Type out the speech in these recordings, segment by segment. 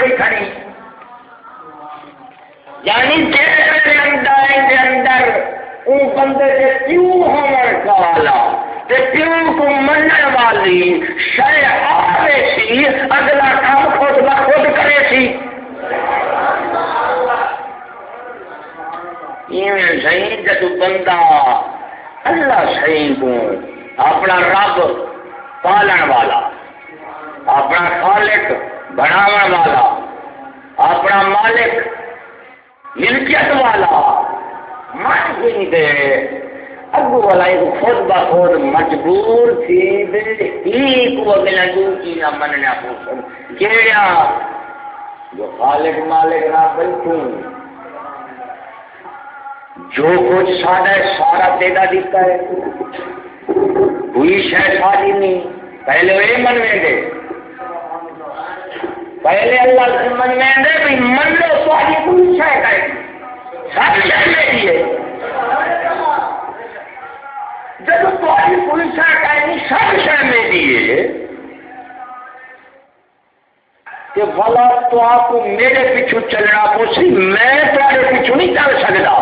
کھڑی یعنی جیسے اندر اندر۔ وہ بندے کے پیو ہونے والا پیو کو منع والی؟ شہ آئے سی اگلا کام خود بخود کرے سی۔ صحیح جب بندہ اللہ صحیح کو اپنا رب پالن والا۔ اپنا خالق بناو والا، اپنا مالک، ملکیت والا من ہی دے اگو والا ایک خود بخود مجبور تھی ایک وہ اگلا دو چیزاں مننا پوچھن کیڑا جو خالق مالک نہ بلکوں جو کچھ سارا سارا تیرا دیتا ہے۔ کوئی شہ ساری نہیں۔ پہلے وہ منویں گے۔ پہلے اللہ سے منویں گے بھی من لو ساری کوئی شہ کا سب شہ میری ہے جب تاری کوئی شہ کا سب شہ میری ہے کہ بلا تو آپ کو میرے پیچھو چلنا پوسی میں تمہارے پیچھو نہیں چل سکتا۔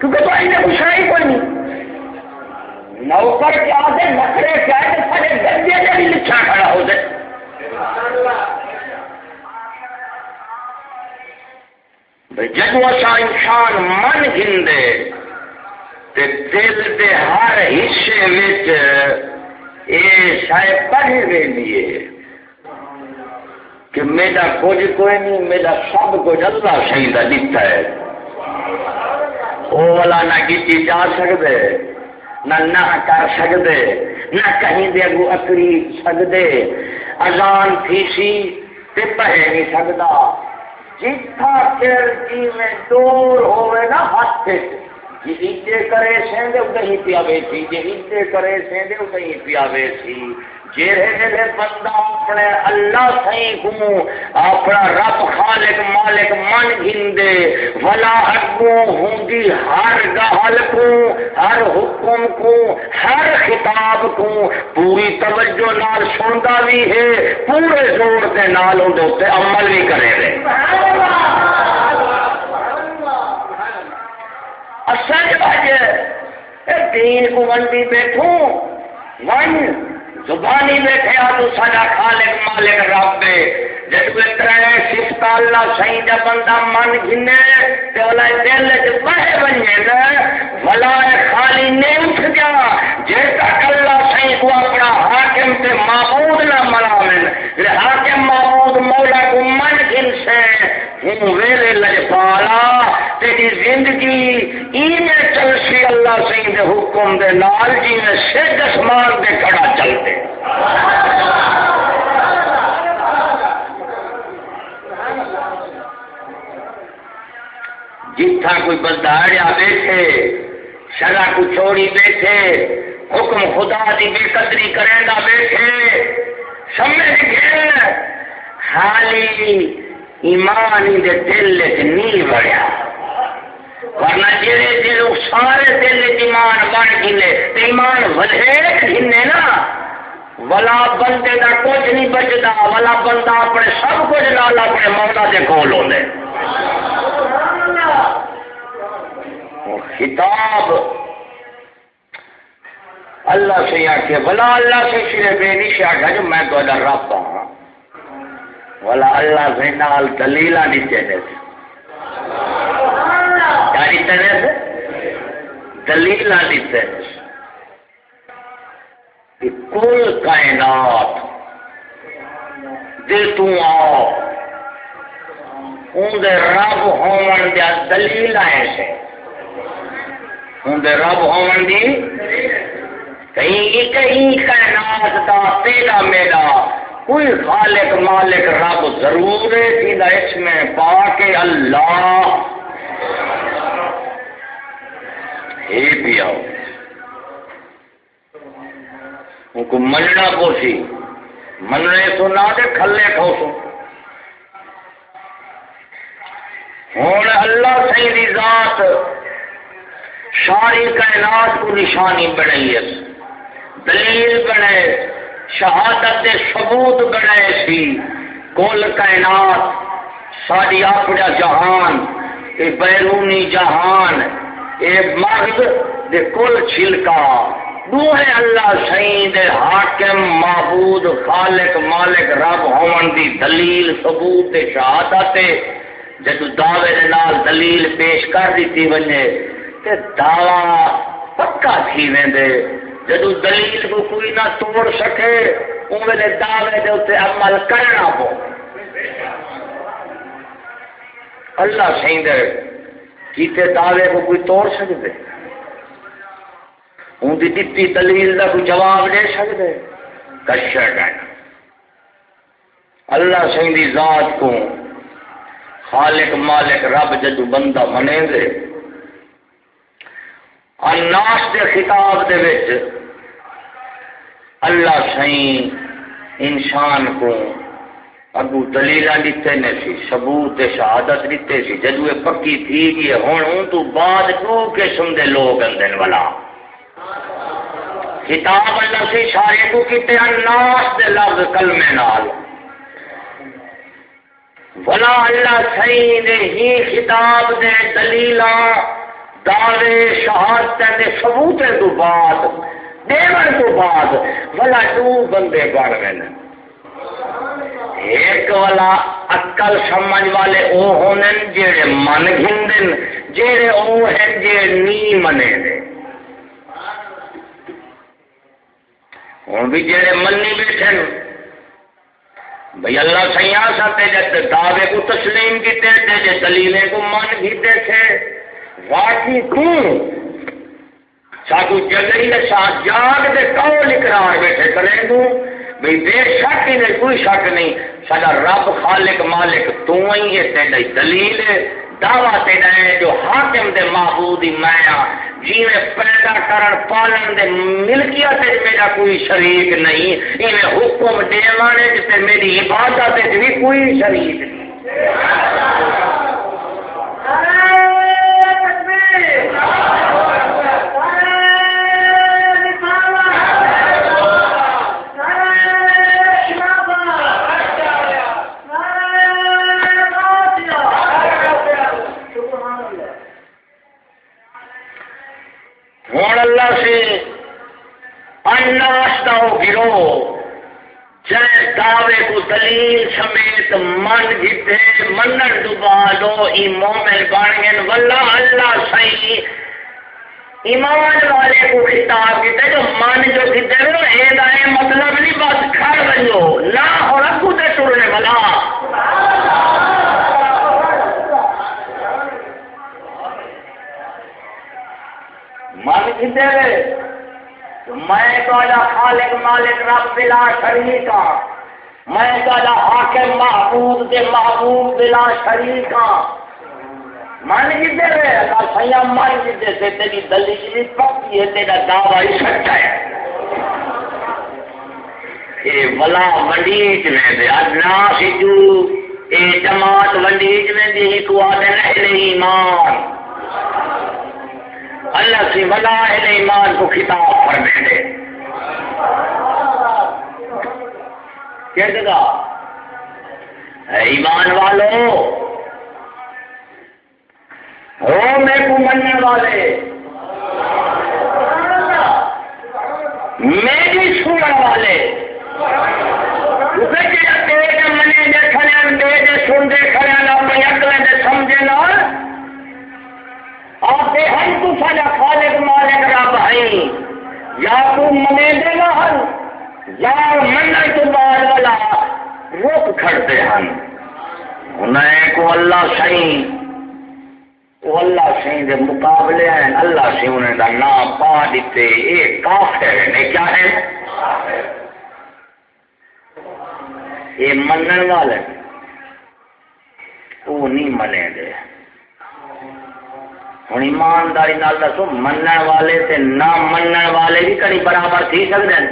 کیونکہ تو نے کچھ ہے ہی کوئی نہیں۔ نوکر کیا دے نخرے کیا ہے سارے گدے نے بھی لکھا کھڑا ہو جائے۔ جدو اچھا انسان من گندے تے دل دے ہر حصے وچ اے شاید پڑھ ویندی ہے کہ میرا کچھ کوئی نہیں، میرا سب کچھ اللہ صحیح کا دتا ہے۔ وہ والا نہ کسی جا سکتے نہ نہ کر سکتے نہ کہیں دے اگو اکری سکتے اذان تھی سی تے پڑھ نہیں سکتا جتھا چر جی میں دور ہوئے نا ہاتھ جی ایجے کرے سیندے، ادھر ہی پیا بیسی جی ایجے کرے سیندے، ادھر ہی پیا سی جیرے جیرے بندہ اپنے اللہ سہی کو اپنا رب خالق مالک من گھندے، ولا اگو ہوں گی ہر گہل کو، ہر حکم کو، ہر خطاب کو پوری توجہ نال سنتا بھی ہے، پورے زور کے نال اندر عمل بھی کرے رہے۔ اصل وجہ دین کو ونڈی بیٹھوں ون زبانی بیٹھے آ تو سارا خالق مالک رب جس جب تر سفت اللہ صحیح جا بندہ من گھنے، تے دل چہ بنے بلا خالی نہیں اٹھ گیا جے تک اللہ صحیح کو اپنا حاکم تے معبود نہ ملاون حاکم معبود مولا کو من گھن سے ہوں ویلے لجپالا تیری زندگی ایویں چلسی اللہ صحیح دے حکم دے نال جی میں سج اسمان دے کھڑا چلتے۔ جتھا کوئی بندہ بیٹھے شرح کو چھوڑی بیٹھے، حکم خدا دی بے قدری کریں گا بیٹھے، سمجھ گئے؟ خالی ایمان دے دل نہیں بڑھیا ورنہ جڑے دل سارے دل ایمان بن گئے ایمان ودیک گھنے نا، ولا بندے کا کچھ نہیں بچتا ولا بندہ اپنے سب کچھ لال اپنے مولا کے کول ہونے خطاب اللہ سے آخے بلا اللہ سے سرے بے نیشے آخا جو میں تو رب ہوں بلا اللہ سے نال دلیل نیچے دے۔ کیا نیچے دے دلیل نیچے کل کائنات، دل تو آؤ۔ ان رب ہون دیا دلیل ایسے اندر رب ہون دی۔ کہیں کہیں کائنات دا پیدا میرا کوئی خالق مالک رب ضرور اس میں پا کے اللہ۔ ہی بھی آؤ۔ ان کو مننا پوسی مننے تو نہ دے، کھلے کھوسو ہوں اللہ صحیح دی ذات ساری کائنات کو نشانی بنائی ہے دلیل بنے شہادت دے ثبوت بڑے سی۔ کل کائنات، ساری اپنا جہان، اے بیرونی جہان، اے مرد دے کل چھلکا۔ دوہے اللہ سائیں دے حاکم، معبود، خالق، مالک، رب ہون دی دلیل ثبوت شہادت جدو دعوے دے نال دلیل پیش کر دیتی ونجے تے دعوی پکا تھی ویندے۔ جدو دلیل کو کوئی نہ توڑ سکے انہیں دعوے دے اتنے عمل کرنا پو۔ اللہ سہی دے کیتے دعوے کو کوئی توڑ سکتے ان کی دتی دلیل کا کوئی جواب دے سکتے کشر اللہ سہی ذات کو خالق مالک رب جدو بندہ منے دے الناس کے خطاب دے وچ اللہ سائیں انسان کو اگو دلیل دیتے نے سی، ثبوت شہادت دیتے سی۔ جدو پکی تھی گئی ہوں ان تو بعد دو قسم دے لوگ اندن والا؟ خطاب اللہ سی سارے کو کیتے الناس دے لفظ کلمے نال۔ ولا اللہ سائیں دے ہی خطاب دے دلیلاں دعوے شہادت دے ثبوت تو بعد، دیون تو بعد بلا دو بندے بن گئے ایک والا اکل سمجھ والے او ہونے جڑے من گھندن جڑے او ہیں جڑے نی منے دے۔ ہوں بھی جڑے منی بیٹھے بھئی اللہ سیاح ساتے جب دعوے کو تسلیم کیتے تھے جے دلیلیں کو من بھی دیکھے واقعی توں ساتو جگری نے ساتھ جاگ دے کون اقرار بیٹھے کریں دوں بھئی بے شک ہی نہیں کوئی شک نہیں۔ سارا رب خالق مالک تو ہی ہے، تیرا دلیل ہے۔ دعویٰ تیرا ہے جو حاکم دے معبود ہی میں جی میں پیدا کرن، پالن دے ملکیت میرا کوئی شریک نہیں۔ انہیں حکم دے مانے جسے میری عبادت بھی کوئی شریک نہیں۔ ہوں اللہ سے اناستا گرو جائے دعوے کو دلیل سمیت من جیتے منن ڈبا دو ای مومن بن گئے اللہ سی ایمان والے کو خطاب کیتے جو من جو کیتے وہ اے دائیں مطلب نہیں، بس کھڑ بنو نہ ہو رکھو تے ٹرنے والا۔ من کیتے کھتے میں تو خالق مالک رب بلا شریک ہاں۔ میں تو حاکم محبوب کے محبوب بلا شریک ہاں۔ من کھتے رہے اللہ سیا من کھتے سے؟ تیری دلیل بھی پکی ہے، تیرا دعوی سچا ہے۔ یہ ولا منڈیچ میں دے ادنا سجو اے جماعت منڈیچ میں دے ہی کو آدھے نہیں ایمان۔ اللہ سے ولا ایمان کو خطاب فرمے دے۔ کیا جگہ؟ ایمان والو، ہو میں کو مننے والے۔ میری سننے والے۔ اسے کہ منے دے کھڑے دے دے سن دے کھڑے اپنی اکلیں دے سمجھے نہ آپ ہن تو سارا خالق مالک رب ہے۔ یا تو منے دے گا ہن، یا من تو بعد والا روک کھڑتے ہیں انہیں کو اللہ سائیں وہ اللہ سائیں دے مقابلے ہیں۔ اللہ سے انہیں دا نام پا دیتے۔ یہ کافر ہے کیا ہے؟ یہ منن والے، وہ نہیں منے دے۔ ہوں ایمانداری نال دسو من والے تے نہ من والے بھی کڑی برابر تھی سکتے ہیں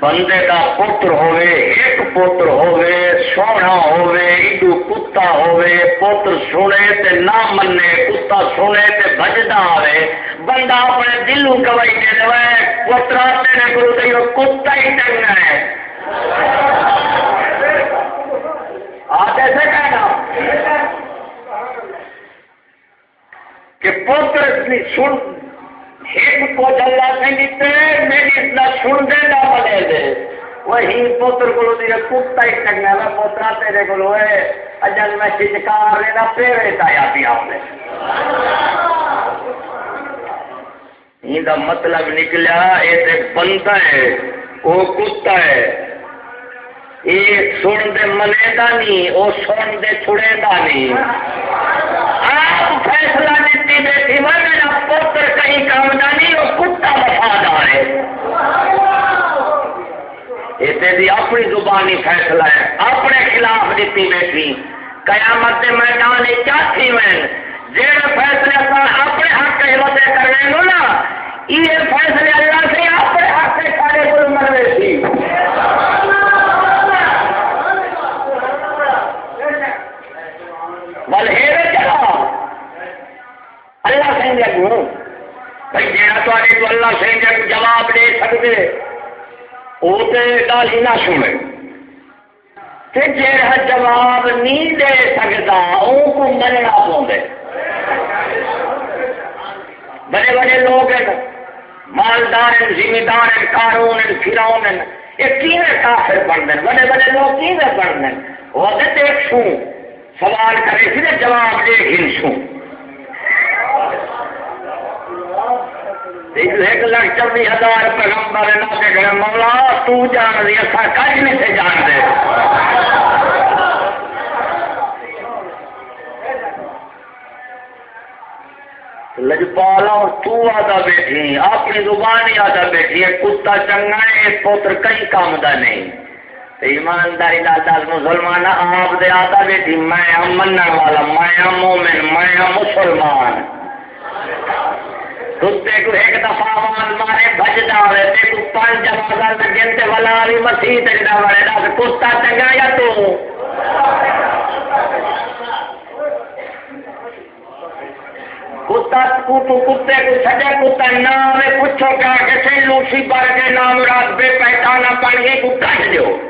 بندے کا پتر ہوے ایک پتر ہوے سونا ہوے ایڈو کتا ہوے پتر سنے تے نہ منے کتا سنے تے بجدا آوے۔ بندہ اپنے دلوں گوائی دے دے پترا تیرے گرو تے کتا ہی چنگا ہے۔ آج ایسے کہنا کہ پتر سن ایک کو جلا سے دیتے میری اتنا سن دے نہ بنے دے۔ وہی پوتر کو کتا ہی چنگا نا پوترا تیرے کو ہے۔ اجل میں چچکار لینا پیرے تایا پیا یہ مطلب نکلا یہ بندہ ہے، وہ کتا ہے۔ یہ سن دے منے دا نہیں، وہ سن دے چھڑے دا نہیں۔ آپ فیصلہ دیتی بیٹھی میں میرا کہیں کام دا نہیں، وہ کتا وفادار ہے۔ یہ اپنی زبانی فیصلہ ہے۔ اپنے خلاف دیتی بیٹھی قیامت کے میدان چاہتی میں جہاں فیصلے اپنے حق کے وجہ کرنے گا نا، یہ فیصلے اللہ سے اپنے حق سے سارے کو مرے تھی اللہ سنجھے کو بھائی جہاں تے اللہ کو جواب دے سکتے وہ تو گل ہی نہ سنے۔ جہاں جواب نہیں دے سکتا وہ کو مننا پوندے بڑے بڑے لوگ ہیں۔ مالدار ہیں، زمیندار ہیں کارون ہیں فراؤن ہیں۔ یہ کیویں کافر بنتے ہیں؟ بڑے بڑے لوگ کیویں بنتے ہیں؟ وہ دیکھ سوں سوال کرے پھر جواب دے گنسوں ایک لاکھ چوبی ہزار پیغمبر نہ مولا، تو جان دی اصا کج نہیں سے جان دے۔ لجپالا اور تو آدھا بیٹھی، اپنی زبان ہی آدھا بیٹھی ہے کتا چنگا ہے پوتر کئی کام دا نہیں۔ ایمانداری دال مسلمان آپ دے آدھا بیٹھی میں من والا، میں مومن، میں مسلمان۔ کتے کو ایک دفعہ مان مارے بجدا ہوئے تے کو پانچ جمع کر گنتے، والا علی مسیح تکڑا والے دا کتا چنگا یا تو؟ کتا، کتو، کتے کو سجا، کتا نام پوچھو کیا، کہ سے لوسی پر کے نام رات بے پہچانا پڑ گئی کو کٹ دو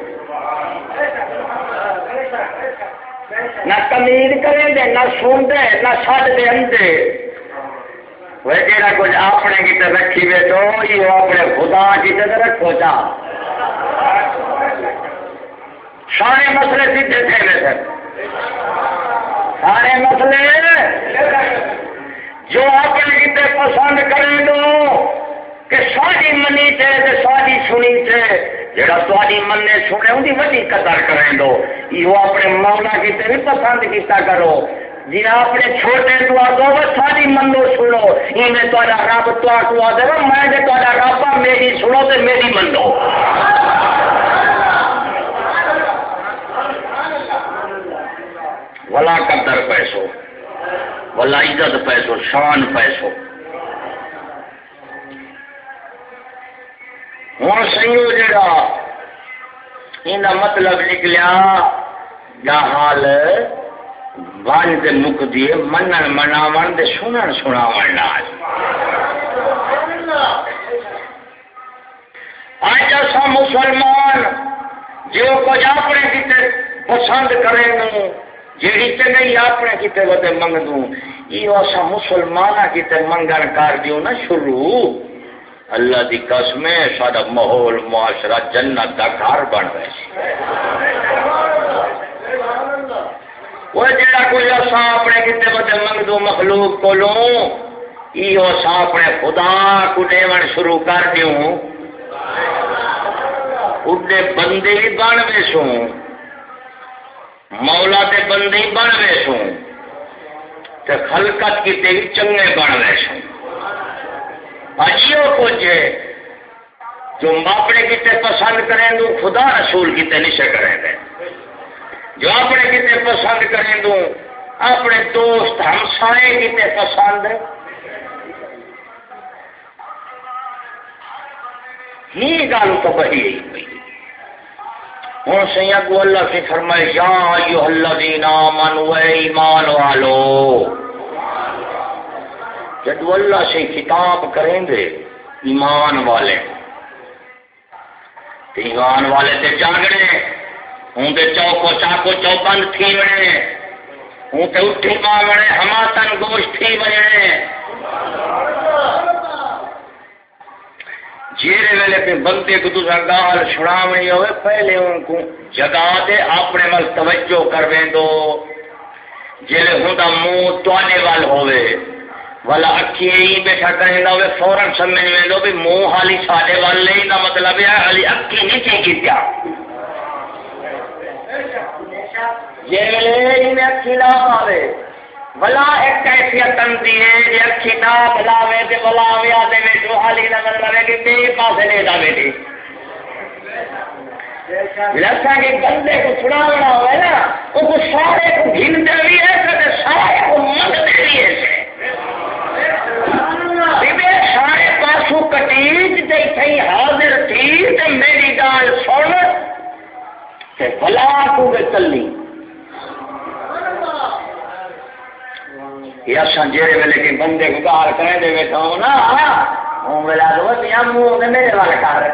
نہ تمید کریں دے، نہ سن دے، نہ چھڈ دے اندے۔ وہ جا کچھ اپنے کتنے رکھی بیٹھو یہ اپنے خدا کتنے رکھو چا سارے مسئلے سیدھے تھے ویسے سارے مسئلے جو اپنے کتنے پسند کریں دو کہ ساری منی تھے ساری سنی تھے جڑا تاری مننے سنے ان کی وڈی قدر کریں دو یہ اپنے مولا کتنے بھی پسند کیتا کرو۔ جی اپنے چھوٹے تو آدھو ساری منو سنو۔ میں تا رب تو آدھے میں تا رب میری سنو تو میری منو ولا قدر پیسو، ولا عزت پیسو، شان پیسو۔ ہوں سیو جا یہ مطلب نکلیا، یا حال ون دے مک دیے منن مناو دے سنن سناو نال۔ اج اصا مسلمان جو کچھ اپنے کتے پسند کریں گے جیڑی چنگئی اپنے کتے ودے منگ دوں یہ اصا مسلمان کتے منگن کر دیو نا شروع۔ اللہ دی قسم سارا ماحول، معاشرہ، جنت کا گھر بن رہے وہ جڑا کوئی اصا اپنے کتنے بندے منگ دو مخلوق کو لوں یہ اصا اپنے خدا کو ڈیون شروع کر دوں اڈے بندے بھی بن وے سوں۔ مولا دے بندے ہی بن وے سوں۔ تے خلقت کتے بھی چنگے بن وے سوں۔ اچھو کچھ ہے جو اپنے کتے پسند کریں دوں خدا رسول کتے نشے کریں گے۔ جو اپنے کتنے پسند کریں دوں اپنے دوست ہمسائے کتنے پسند ہی گالو تو بہی ہی پئی ہوں سی اگو اللہ سے فرمائے، یا ایو الذین آمنوا ایمان والو۔ جدو اللہ سے کتاب کریں گے، ایمان والے۔ ایمان والے تے جاگنے ہوں تے چوکو چاکو چوپند تھی وڑے ہوں تے اٹھی ماں وڑے ہماتن گوشت تھی وڑے جیڑے ویلے پہ بندے کو تو گال چھڑاونی ہوئے، پہلے ان کو جگہ دے، اپنے مل توجہ کرویں دو جیڑے ہوندا منہ توانے وال ہوئے والا اکھی ہی بیٹھا کہیں ہوئے فوراً سمجھ میں دو بھی منہ حالی ساڈے وال نہیں دا مطلب ہے حالی اکھی نیچے کی کیا؟ جیڑے انہیں اکھی نہ آوے۔ بلا ایک کیفیت تنتی ہے جی اچھی نہ بلاوے تے بلاوے آدھے میں، جو حالی نہ مطلب ہے کہ تیرے پاس لے دا بیٹی لگتا کہ بندے کو چھڑاونا ہوئے نا وہ کو سارے کو گھنتے بھی ہے، سارے کو منگتے بھی ہے۔ سارے پاسو کٹیج تے تھی حاضر تھی تے میری گال سن تے بلا کو بے چلی یا سنجیرے ویلے کے بندے کو گال دے بیٹھا ہوں نا، ہوں ویلا دو دیا منہ نے میرے والے کر۔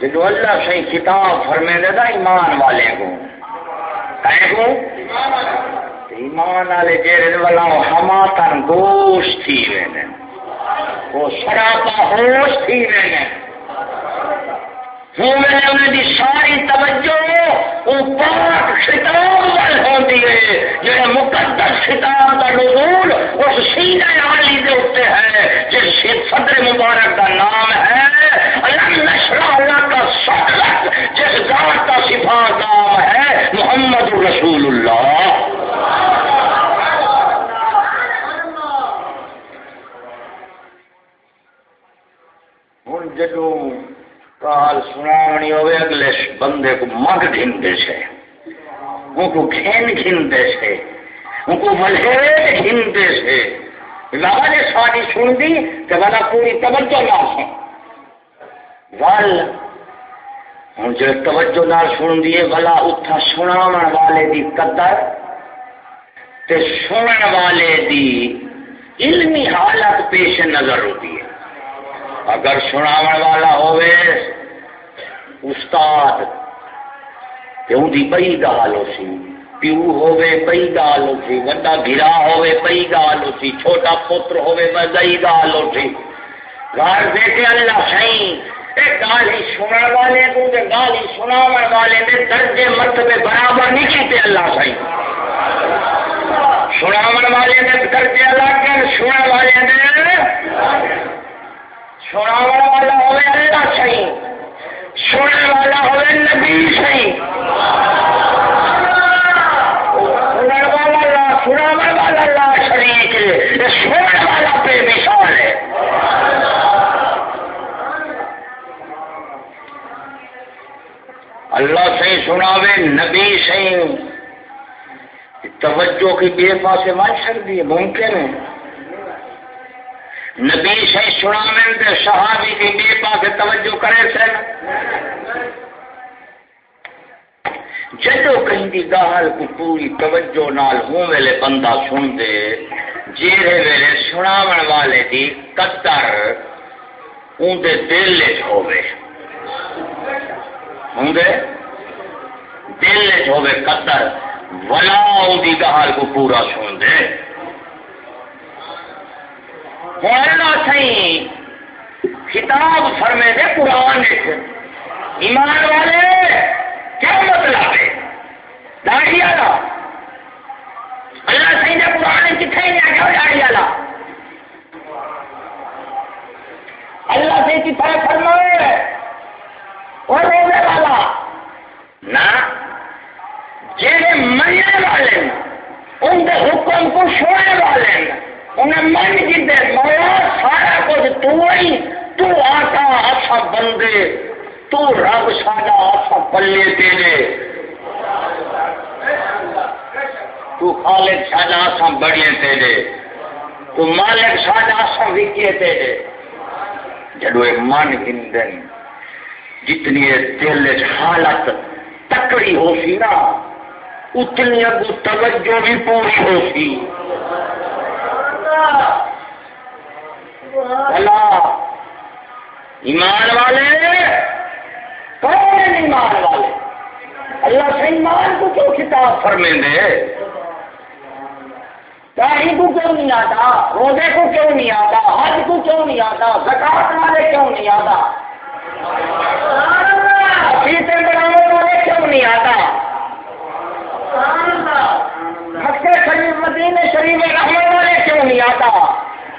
جدو اللہ سے کتاب فرمے دے دا ایمان والے کو۔ کہیں کو؟ ایمان والے جیڑے والا ہما تن تھی وینے وہ سراپا ہوش تھی وینے ہوں میں نے انہیں دی ساری توجہ وہ پاک خطاب وال ہوندی ہے۔ جو مقدس خطاب کا نزول اس سینہ عالی دے اوتے ہے، جس صدر مبارک کا نام ہے۔ علم اللہ کا صدر جس ذات کا صفات نام ہے، محمد رسول اللہ۔ ہوں جدوں کال سناونی ہوئے اگلے بندے کو مگ گھنتے سے ان کو گھن گھنتے سے ان کو ملہیٹ گھنتے سے بابا نے ساری سن دی کہ بنا پوری توجہ نہ سن ول ہوں جو توجہ نہ سن دیے بلا اتھا سناو والے دی قدر تے سنن والے دی علمی حالت پیش نظر ہوتی ہے اگر سناو والا ہوئے استاد کیوں دی بئی گال ہو سی پیو ہوئے بئی گال ہو سی وڈا گرا ہوئے بئی گال ہو سی چھوٹا پتر ہوئے بئی گال ہو سی گھر بیٹے اللہ سائیں ایک گال ہی والے کو تے گال ہی والے دے درجے مرتبے برابر نہیں کیتے اللہ سائیں سناو والے دے درجے الگ ہیں سنن والے دے سنا والا ہوئے اللہ صحیح سننے والا ہوئے نبی صحیح سننے والا لا سنا والا لا شریک سننے والا بے مثال ہے۔ اللہ صحیح سناوے نبی صحیح توجہ کی بے پاسے مان سکتی ہے، ممکن ہے۔ نبی سے سنا میں صحابی کی بے پاس توجہ کرے سن جدو کہیں دی گال کو پوری توجہ نال ہوں ویلے بندہ سن دے، جیرے ویلے سناون والے دی قدر اون دے دل وچ ہوے ہوں دے؟ دل وچ ہوے قدر۔ ولا اون دی گال کو پورا سن دے۔ سی خطاب فرمے دے قرآن ایمان والے، کیا مطلب ہے؟ داڑھی والا۔ اللہ سی نے قرآن کتنے نہیں آ داڑھی والا۔ اللہ سے کتنا فرمائے اور رونے والا۔ نہ جہے مننے والے، ان کے حکم کو سونے والے۔ ہیں انہیں من جیتے مولا، سارا کچھ تو ہی تو آتا آسا بندے، تو رب ساڈا آسا پلے تیرے۔ تو خالق ساڈا آسا بڑے تیرے۔ تو مالک ساڈا آسا وکے تیرے۔ جدو من ہندن جتنی دل حالت تکڑی ہو سی نا، اتنی اگو توجہ بھی پوری ہو سی۔ اللہ۔ ایمان والے کون ایمان والے؟ اللہ سے ایمان کو کیوں کتاب فرمے دے داڑھی کو کیوں نہیں آتا؟ روزے کو کیوں نہیں آتا؟ حج کو کیوں نہیں آتا؟ زکات والے کیوں نہیں آتا؟ پیسے بنانے والے کیوں نہیں آتا مکہ شریف مدینہ شریف رحمت والے کیوں نہیں آتا؟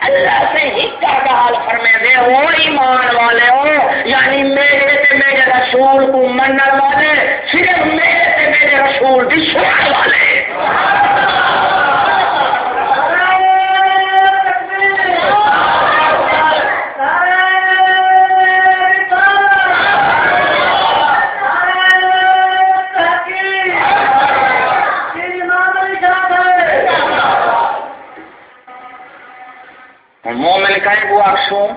اللہ سے ہکا کا حال فرمے دے، وہ ایمان والے ہو یعنی میرے تے میرے رسول کو منن والے، صرف میرے تے میرے رسول کی سنن والے۔ کا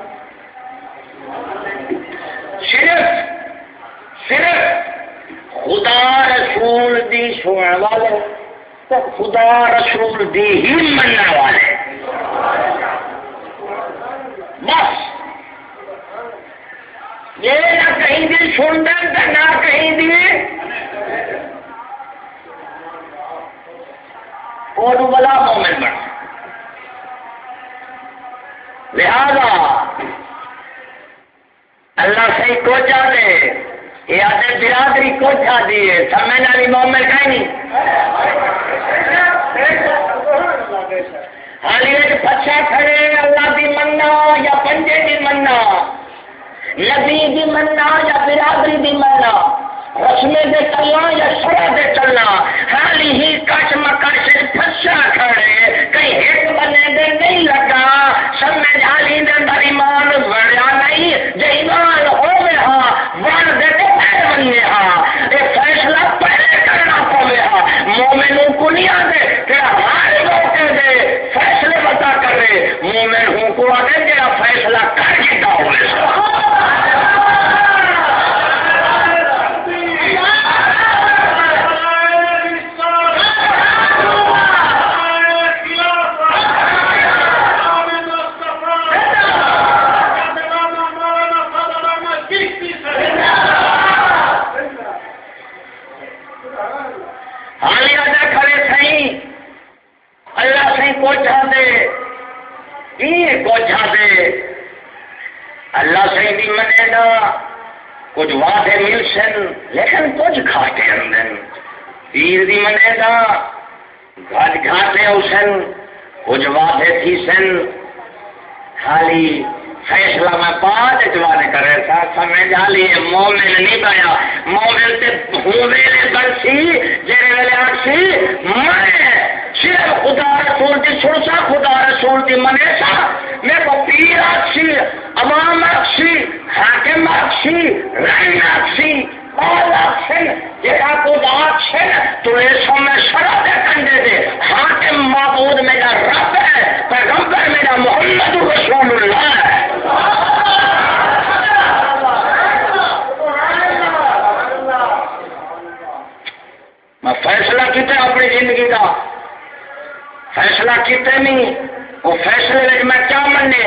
صرف صرف خدا رسول دی سننے والے تو خدا رسول دی ہی مننے والے۔ بس۔ یہ نہ کہیں دی سن دیں نہ کہیں دی اور بلا مومن بنا؟ لہذا اللہ سے کو دے، یہ آتے برادری کو دیے سمجھ والی مومن کا نہیں۔ حالی پچھا کھڑے اللہ دی مننا یا پنجے دی مننا، نبی دی مننا یا برادری دی مننا۔ رسمے دے چلنا یا شرح دے چلنا؟ حالی ہی کش مکش پھسا کھڑے، کہیں ایک بنے دے نہیں لگا۔ سب میں حالی دے اندر ایمان بڑھیا نہیں جو ایمان ہو گیا ہاں بن دے تو پھر بننے ہاں یہ فیصلہ پہلے کرنا پوے ہاں مومنوں کو نہیں آتے کہ ہمارے موقع دے، فیصلے بتا کرے۔ مومن ہوں کو آتے کہ فیصلہ کر دیتا ہوئے اللہ دے یہ کوچا دے۔ اللہ سے بھی منے گا، کچھ وعدے مل سن، لیکن کچھ کھاتے اندر پیر بھی منے گا گھٹ گھاٹے اسن کچھ وعدے تھی سن۔ خالی فیصلہ میں بعد جوانے کرے تھا، سمجھ آلی مومن نہیں بیا مومن تے ہوں ویلے برسی جیرے ویلے آکسی میں صرف خدا رسول دی سنسا، خدا رسول دی منے سا میں کو پیر آکسی عوام آکسی حاکم آکسی رائن آکسی اور آکسن جیسا خود آکسن تو ایسو میں شرع دے کنڈے دے۔ حاکم معبود میرا رب ہے، پیغمبر میرا محمد رسول اللہ ہے۔ میں فیصلہ کیتے اپنی زندگی کا۔ فیصلہ کیتے نہیں، وہ فیصلے میں کیا مننے؟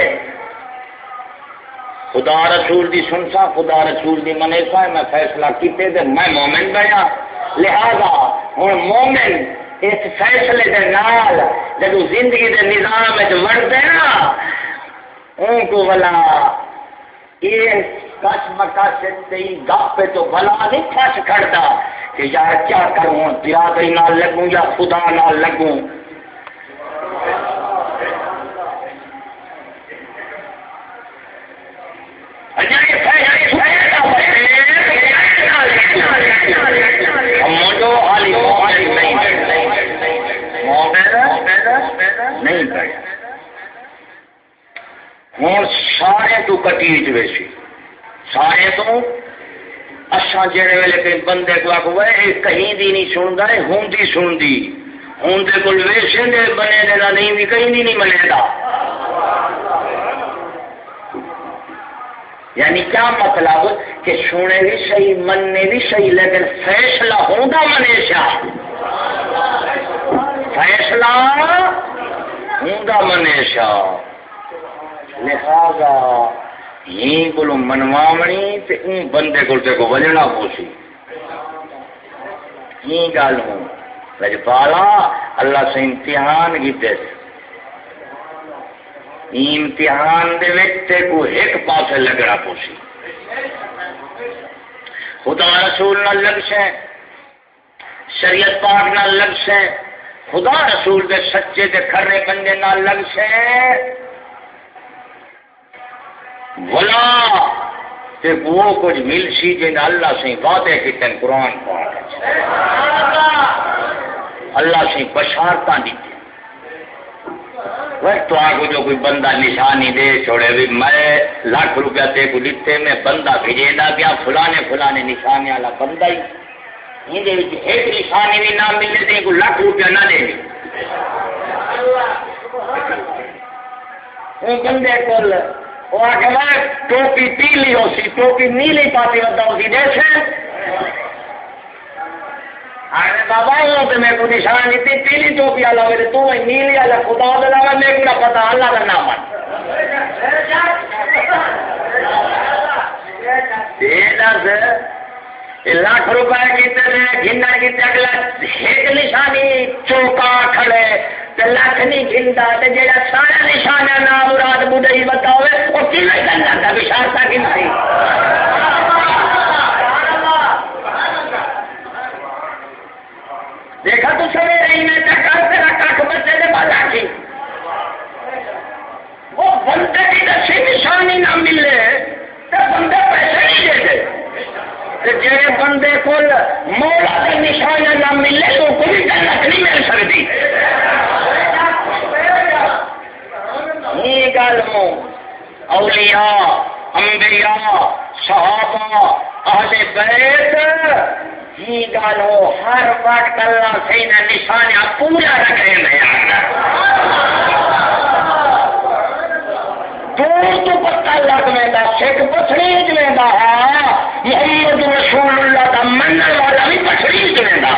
خدا رسول دی سنسا، خدا رسول دی منیسا، میں فیصلہ کیتے دے، میں مومن بیا لہذا ہوں مومن اس فیصلے دے نال جب زندگی دے نظام مرد ہے نا ان کو بلا یہ کش مکش گپ تو بلا نہیں کھس کھڑتا کہ یار کیا کروں برادری نال لگوں یا خدا نال لگوں؟ ہوں سارے تو کٹیج ویسی، سارے تو اچھا جہے ویلے کئی بندے کو آخو کہیں دی نہیں سنتا ہے ہوں دی سن دی ہوں دے کول ویسے دے بنے دے دا، نہیں بھی کہیں دی نہیں بنے گا یعنی کیا مطلب کہ سونے بھی صحیح، مننے بھی صحیح، لیکن فیصلہ ہوگا منیشا؟ فیصلہ ہوگا منیشا۔ لہذا یہ کو منواونی تے اون بندے کو تے کو وجنا پوسی یہ گل ہوں۔ رجپالا، اللہ سے امتحان کیتے امتحان دے وچ کو ایک پاسے لگنا پوسی۔ خدا رسول نہ لگ سے شریعت پاک نہ لگ سے خدا رسول دے سچے دے کھرے بندے نہ لگ سے ولا تے وہ کچھ مل سی جن اللہ سے وعدے کیتے قرآن پاک۔ اللہ سے بشارتاں دیتے تو آگو جو کوئی بندہ نشانی دے چھوڑے بھی میں لاکھ روپیہ تے کو دیتے میں بندہ بھیجے دا گیا فلانے فلانے نشانے والا بندہ ہی۔ ایک نشانی بھی نہ ملے تے کو لاکھ روپیہ نہ دے۔ گی بندے کو وہ آ کے ٹوپی پیلی ہو سی ٹوپی نیلی پاتی ہوتا ہو سی دیکھیں آنے بابا ہوں تو میں کو نشان دیتی پیلی ٹوپی والا میرے تو نیلی والا خدا دلا میں میرے کو پتا اللہ کا نام لاکھ روپئے کی گھننا کی اگلا ایک نشانی چوکا کھڑے لاکھ نہیں گنتا جا سارا نشانہ نام مراد بڑھئی بتاؤ وہ کھلے کرنا بشارتا گنتی دیکھا تو سویرے ہی میں چکر تیرا کٹ بچے دے بالا کی وہ بندے کی دسی نشانی نہ ملے، تو بندے پیسے نہیں دے جڑے بندے کو مولا کی نشانی نہ ملے، تو کوئی جنت نہیں مل سکتی۔ یہ گل اولیاء، انبیاء، صحابہ، اہل بیت جی گالو ہر وقت اللہ صحیح نہ نشانیاں پورا رکھے میں دور تو پتہ لگ میں دا، سکھ پچھڑی جویں دا محمد رسول اللہ دا من والا بھی پچھڑی جویں دا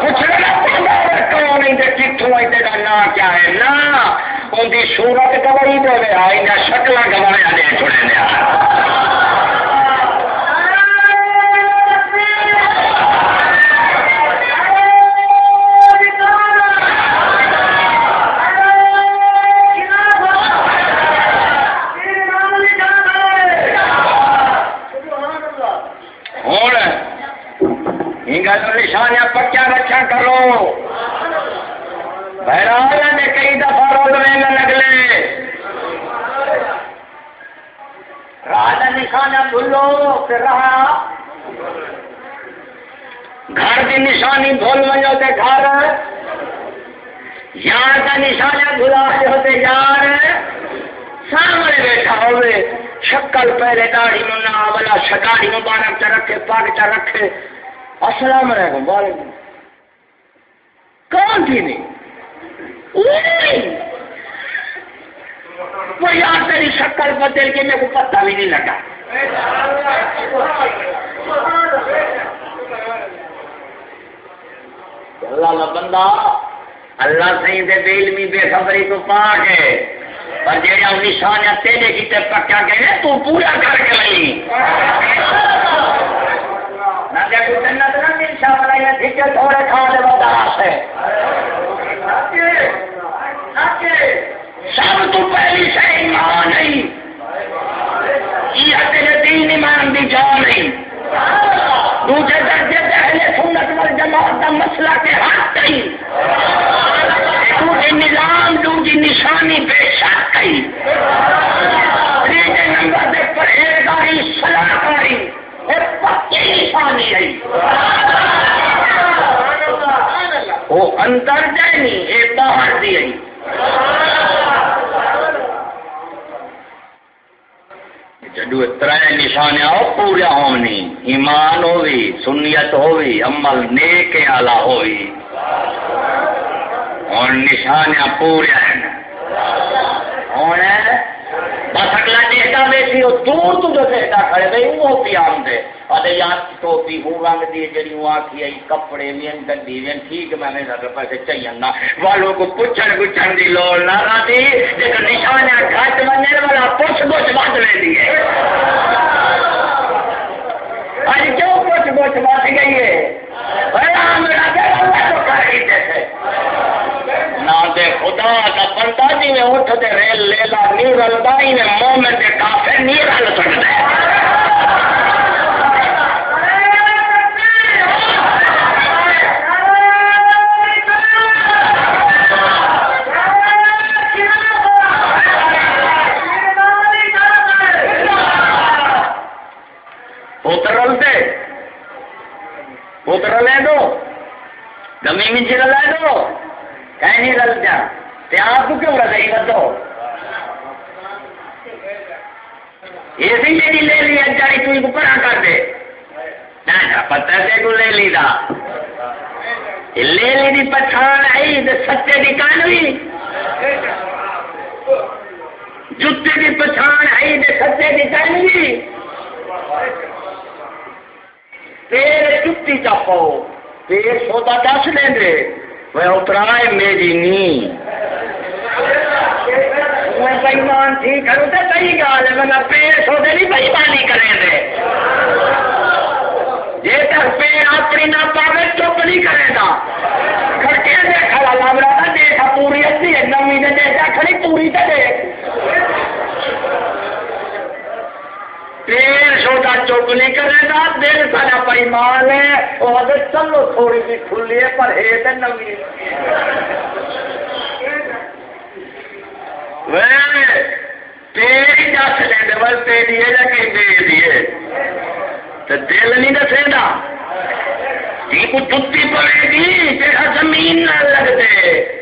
پوچھنا پتا کون ہے کتوں ہے تیرا نام کیا ہے نا؟ ان کی صورت گواہی دے رہا ان شکل گوایا دے چھوڑے دیا گل نشانیاں پکیا رکھا کرو۔ بہرحال نے کئی دفعہ رول میں لگلے راج نشانیاں بھولو پھر رہا۔ گھر کی نشانی بھول مجھے تے گھر۔ یار کا نشانیاں بھلا ہوتے یار۔ سامنے بیٹھا ہوئے شکل پہلے داڑھی منا والا شکاری مبارک چ رکھے پگ چ رکھے۔ السلام علیکم، وعلیکم کون تھی نہیں؟ وہ یار تیری شکل بدل کے میرے کو پتہ بھی نہیں لگا. اللہ بندہ، اللہ صحیح دے بے علمی، بے خبری تو پا کے پر جہاں نشان تیرے کی پکا گئے، تو پورا کر کے جنت نہ مل شاہ ٹھیک تھوڑے کھانے والا ہے سب تو پہلی سے ایمان نہیں یہ تین ایمان بھی جا نہیں دوسرے درجے پہلے سنت وال جماعت کا مسئلہ کے ہاتھ نہیں دوسری نظام دوسری نشانی بے شک تیسرے نمبر پہ پرہیزگاری کاری وہ اندر جائے نہیں یہ باہر دی آئی جدو تر نشانیاں پورا ہونی۔ ایمان ہوئی سنیت ہوئی عمل نیک آلہ ہوئی اور نشانیاں پورا ہیں۔ بس اگلا دیکھتا ویسی وہ دور تو جو سیٹا کھڑے بھائی وہ پی آم دے۔ اور یار، ٹوپی ہوں، رنگ دی جڑی وہ آکھی آئی، کپڑے بھی ہیں گڈی بھی ٹھیک میں نے سر پیسے چاہیے نا۔ والوں کو پوچھن پوچھن دی لوڑ نہ رہتی جب نشان گھٹ بننے والا پوچھ گچھ بند لے لیے۔ اج کیوں پوچھ گچھ بچ گئی ہے؟ میرا دل اللہ کو کر ہی تھے نہ دے خدا کا بندہ جی میں اٹھ دے ریل لے لا نہیں رلتا ہی میں مومن دے کافر نہیں رل سکتا پوتر رلتے پوتر لے دو۔ گمی مچی لے دو۔ کہیں نہیں رلتا آپ کو کیوں رہے بدو۔ یہ سی جی لے لی اچاری جی، تھی کو پڑا کر دے۔ نہ پتہ سے کو لے لی دا؟ لے لی دی پچھان آئی تو سچے دی کانوی۔ جتے دی پچھان آئی تو سچے دی کانوی۔ پیر چپتی چاپو پیر سودا دس لیں دے وہ اترائے میری نی بےمان ٹھیک تو صحیح گال ہے پیڑ نہیں بےمانی کریں دے۔ جی تک پیڑ اپنی نہ پاوے چپ نہیں کرے گا۔ کھڑکے دے، کھڑا لگ رہا تھا دیکھا پوری اچھی ہے نمی نے دیکھا کھڑی پوری تو دیکھ پیر چھوٹا چپ نہیں کرے گا، دل سارا بےمان ہے وہ اگر چلو تھوڑی سی کھلی ہے، پر ہے تو نمی۔ تیری دس لے بس تیری ہے یا کہیں دے دیے تو دل نہیں دسے گا۔ جی کو جتی پڑے گی، تیرا زمین نہ لگ دے۔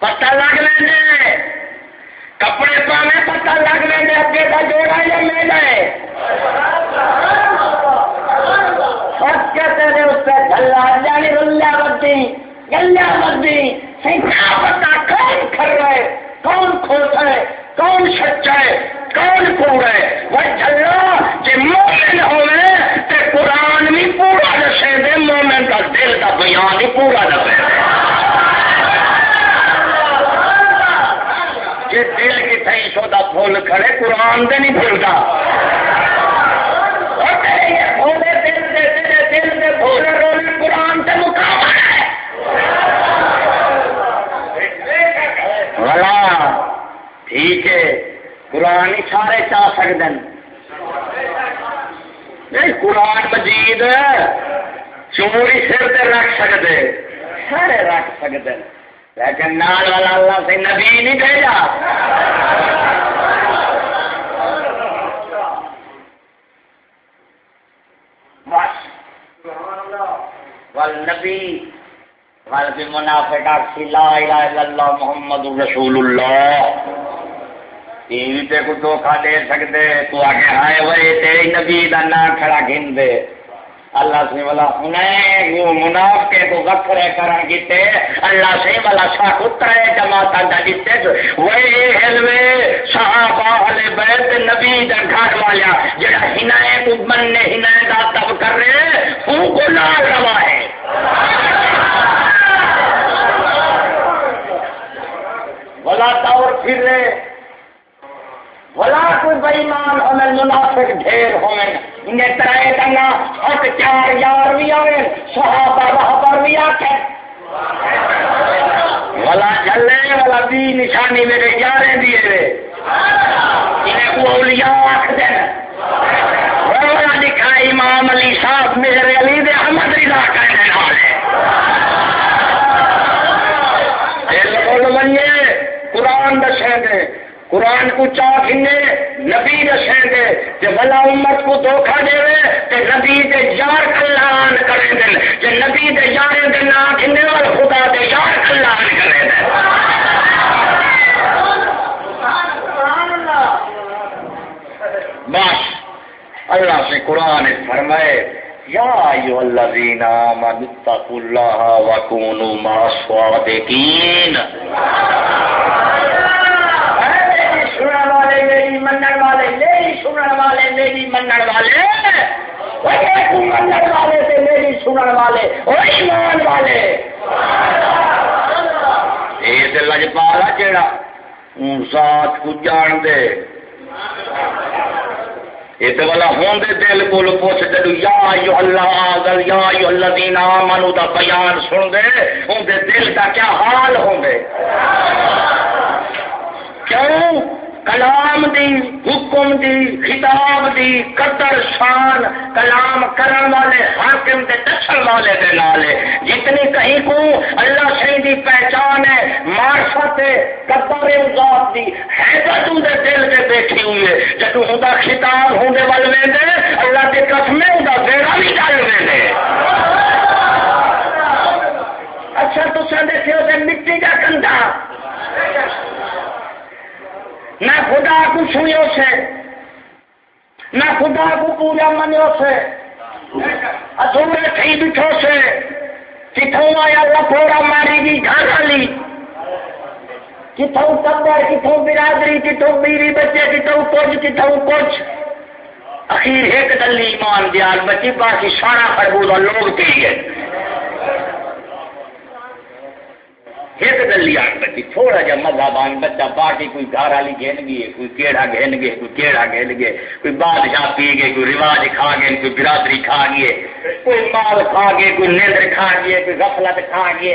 پتہ لگ لیں کپڑے پانے پتہ لگ لیں دے اگے کا جوڑا یا لے گئے اس سے جانی بدی بدی پتا کون کر رہے کون ہے، کون سچا ہے، کون کوڑ ہے۔ وہ جی مومن ہوئے، تے قرآن بھی پورا دسے دے، مومن کا دل کا بیان بھی پورا دسے جی دل کی تھی سودا پھول کھڑے، قرآن دے نہیں پھولتا بھولے دل دے تیرے دل دے بھولے قرآن سے ہے۔ ٹھیک ہے، قرآن ہی سارے چاہ سکتے ہیں۔ نہیں، قرآن مجید چوری سر تے رکھ سکتے سارے رکھ سکتے لیکن نال والا اللہ سے نبی نہیں بھیجا بس. والنبی والبی منافق اکسی لا الہ الا اللہ محمد رسول اللہ. ٹی وی پہ کو دھوکھا دے سکتے تو آگے ہائے وے، تیری نبی دا نام کھڑا گھن دے۔ اللہ سے والا انہیں وہ منافقے کو وکھرے کرن کیتے اللہ سے والا سا اترے جماعتاں دا دتے جی وے ہلوے صحابہ اہل بیت نبی دا گھر والا جڑا ہنائے کو مننے ہنائے دا تب کر رہے ان کو لال روا ہے۔ بلا طور پھر رہے۔ بلا کوئی بےمان ہومن منافق ڈھیر ہومن انہیں ترائے دنگا ہٹ چار یار بھی آئے صحابہ رہبر بھی آکے والا جلے والا بھی نشانی میرے یارے دیے رے انہیں کو اولیاء آکھ دیں۔ والا لکھا امام علی صاحب میرے علی دے احمد رضا کہنے والے دل بول منیے، قرآن دسے دے قرآن قرآن کو چاہ نبی دسیں دے، کہ بلا امت کو دھوکہ دے تے نبی دے یار کلان کریں دے کہ نبی دے یار دے نا کھنے وال خدا دے یار کلان کریں دے بس، اللہ سے قرآن فرمائے، یا ایو الذین آمنوا اتقوا اللہ وکونوا مع الصادقین۔ سنن والے میری منن والے میری سنن والے میری منن والے منن والے سے میری سنن والے اور ایمان والے یہ لجپالا جڑا ذات کو جان دے یہ تو والا ہوں دے دل کو پوچھ دے یا یو اللہ آگل یا یو اللہ دینا منو دا بیان سن دے ہوں دے دل کا کیا حال ہوں دے کیوں کلام دی، حکم دی، خطاب دی، قدر، شان، کلام کرن والے، حاکم دے دسن والے دے نالے جتنی کہیں کو اللہ سی دی پہچان ہے، معرفت ہے قدر ذات دی حیبت دے دل دے بیٹھی ہوئی ہے۔ جدو ہوندا خطاب ہوندے ول ویندے، اللہ دے قسم ہوندا بیڑا بھی ڈال ویندے۔ اچھا تو سن دیکھو تے مٹی دا کنڈا نہ خدا کو سنو سے، نہ خدا کو پورا منو سے ادھورے تھی بٹھو سے کتوں آیا لپوڑا ماری گی، گھر والی۔ کتوں کبر کتوں برادری کتوں میری بچے کتوں کچھ کتوں کچھ۔ اخیر ایک دلی ایمان دیال بچی باقی سارا خربوزہ لوگ پی گئے۔ ایک گلی آن بچی، تھوڑا جا مذہب آن بچہ باقی کوئی گھر والی گھن گئی، کوئی کیڑا گھن گئے، کوئی کیڑا گھن گئے، کوئی بادشاہ پی گئے، کوئی رواج کھا گئے، کوئی برادری کھا گئے، کوئی مال کھا گئے، کوئی نیندر کھا گئے، کوئی غفلت کھا گئے۔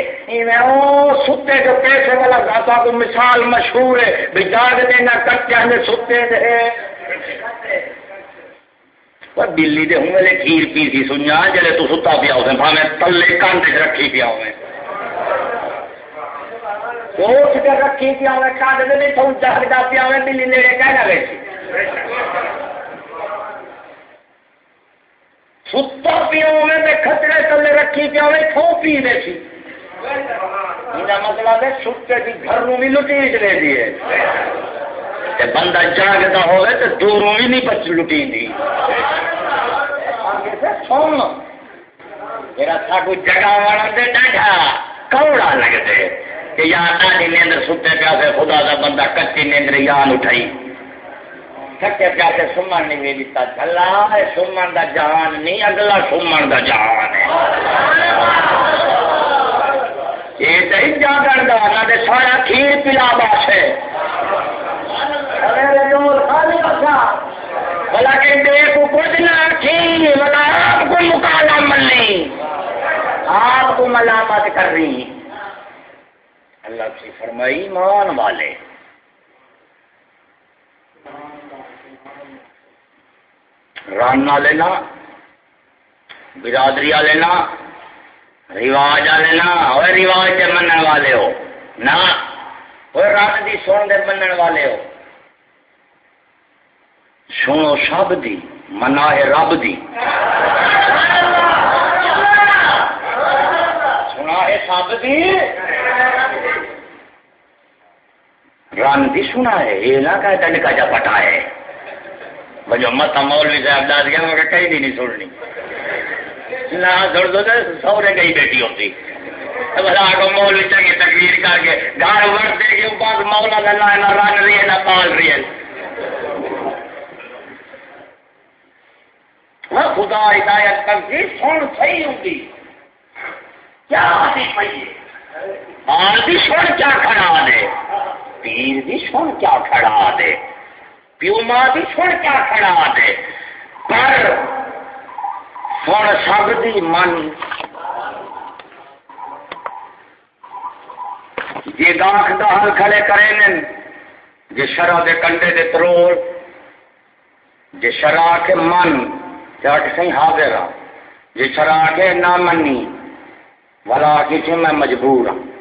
او ستے جو پیسے والا گاتا کو مثال مشہور ہے بھی جاگ دینا کچا نے ستے دے۔ بلی دے ہوں کھیر پی سی، سنیا، جلے تو ستا پیا ہوئے بھاوے تلے کانٹ رکھی پیا ہوئے۔ اٹھ کے رکھی پیا ہوئے کھاد دے نہیں تو جاگتا پیا ہوئے بلی نیڑے کہنا ویسی ستا پیا ہوئے تے کھچڑے تلے رکھی پیا ہوئے تھو پی دے سی مطلب ہے ستے کی گھر بھی لٹیج لے دیے بندہ جاگتا ہوئے تو دوروں بھی نہیں بچ لٹی دی سن میرا تھا کوئی جگہ والا دے ڈاڈا کوڑا لگتے کہ یار ڈاڈی نیندر ستے پیا سے خدا کا بندہ کچی نیندر یان اٹھائی۔ تھکے پیا سے سمن نہیں بھی دیتا۔ چلا سمن دا جہان نہیں، اگلا سمن دا جہان ہے۔ یہ تو جاگن دا نہ دے سارا کھیر پلا باس ہے۔ بلا کہ دیکھ کچھ نہ کھی بلا آپ کو مکالا ملنی آپ کو ملامت کر رہی اللہ کی فرمائی مان والے۔ رن لینا، برادری لینا، رواج لینا اور رواج کے من والے ہو۔ نہ اور رن کی سن دے من والے ہو۔ سنو سب دی منا ہے رب دی۔ سنا ہے سب دی؟ رن بھی سنا ہے، یہ نہ کہ تنکا جا پٹا ہے۔ بجو مت مولوی صاحب دس گیا، میں کہیں بھی نہیں سننی۔ نہ سن دو سورے گئی بیٹی ہوتی۔ مولوی چنگی تقریر کر کے گھر ورتے کے اوپر مولا کا نہ رن رہی ہے نہ پال رہی ہے ہاں، خدا ہدایت کر کے سن صحیح ہوگی کیا آتی پی آدھی سن کیا کھڑا دے پیر بھی سن کیا کھڑا دے؟ پیو ماں بھی سن کیا کھڑا دے؟ پر سن سب دی من۔ جی داخ دہل کھڑے کرے جی شرح دے کنڈے دے تروڑ جی شرح کے من جاٹ سی حاضر ہاں۔ جی شرح کے نہ منی والا کسی میں مجبور ہوں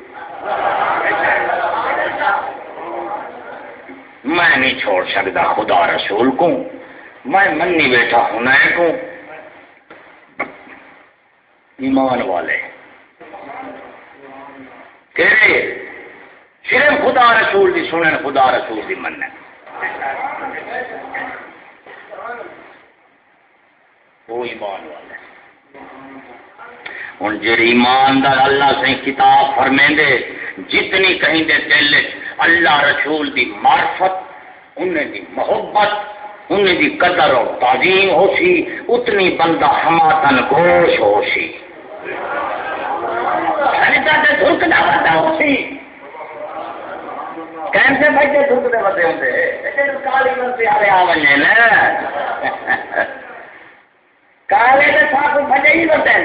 میں نہیں چھوڑ سکتا، خدا رسول کو میں منی بیٹھا ہوں کو ایمان والے۔ کہ صرف خدا رسول دی سنن، خدا رسول دی من وہ ایمان والے۔ ہوں جی ایماندار اللہ سے کتاب فرمیندے جتنی کہیں دے دل اللہ رسول دی معرفت، انہیں دی محبت، انہیں دی قدر اور تعظیم ہو سی اتنی بندہ ہماتن گوش ہو سی بندہ ہو سی بندے ہوتے کالی نا۔ کالے کے ساتھ ہی بندے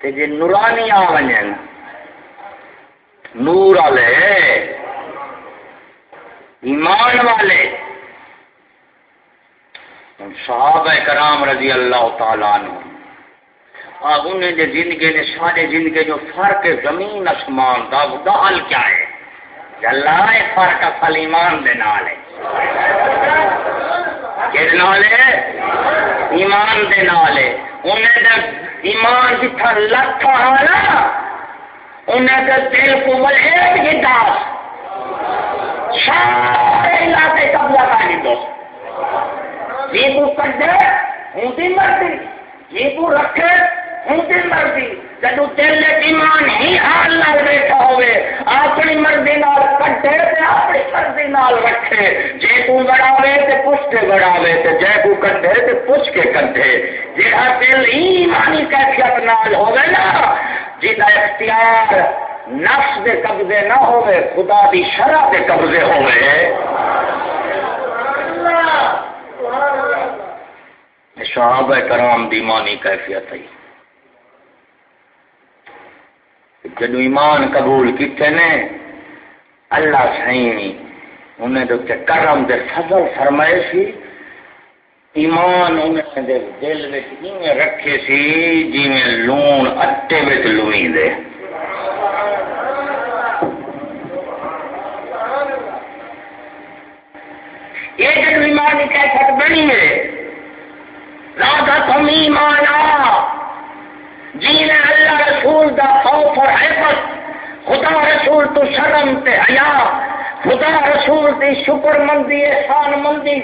جی نورانی آ ون نور والے ایمان والے۔ صحابہ کرام رضی اللہ تعالیٰ نو انہیں جو زندگی نے سارے زندگی جو فرق زمین اسمان دا وہ حل کیا ہے؟ اللہ فرق اصل ایمان دے نال ہے۔ ایمان دے نال ہے۔ انہیں ایمان جتھا لکھ نا ان تستحقوا والعياذ بالله سارے علاقے قبضہ کرنے دو یہ تو قدر ہوتی مرضی یہ تو رکھے ہوں کی مرضی۔ جدو دل ایمان ہی حال نال بیٹھا ہوئے اپنی مرضی نال کٹے تے اپنی مرضی نال رکھے۔ جے تو بڑھاوے تے پوچھ کے بڑھاوے تے، جے کو کٹے تے پوچھ کے کٹے جہاں دل ایمانی کیفیت نال ہوگا نا جہاں اختیار نفس دے قبضے نہ ہوئے خدا دی شرح دے قبضے ہوئے صحابہ کرام دی مانی کیفیت ہے۔ جدو ایمان قبول کیتے نے، اللہ سی انہیں تو کرم دے فضل فرمائے سی، ایمان انہیں دے دل میں رکھے سی جی میں لون اٹے بچ لوئی دے۔ یہ جب ایمان کی کیفت بنی ہے راجا تم ایمان آ جی نے اللہ رسول دا خوف اور حفظ خدا رسول تو شرم تے حیا، خدا رسول دی شکر مندی، احسان مندی،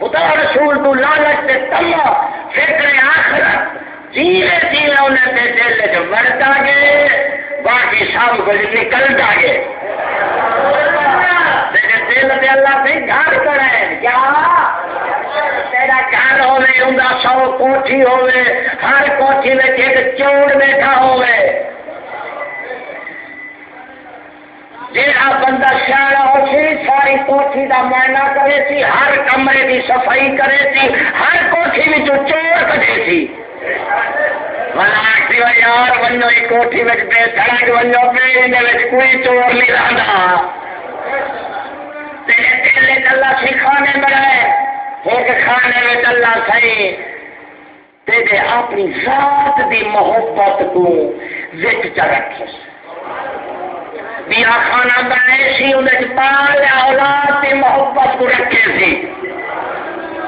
خدا رسول تو لالچ تے تما فکر آخرت، جیوے جیوے انہیں تے دل جو مرتا گے باقی سب کچھ نکلتا گے دل دے اللہ سے گھر کرے۔ کیا؟ تیرا گھر ہوے ان سو کوٹھی ہوے ہر کوٹھی میں ایک چور بیٹھا ہوے جہاں بندہ سیاح ہو سی ساری کوٹھی کا معائنہ کرے سی، ہر کمرے کی صفائی کرے سی، ہر کوٹھی میں چور کٹے سی۔ یار ونو کوٹھی میں بے سڑک ونو پہ کوئی چور نہیں رہتا تیرے دل اللہ سکھانے بڑھائے ایک کھانے میں چلنا سی تیرے اپنی ذات دی محبت کو وچ چ رکھے۔ میرا کھانا بنے سی انہیں پال اولاد کی محبت کو رکھے سی۔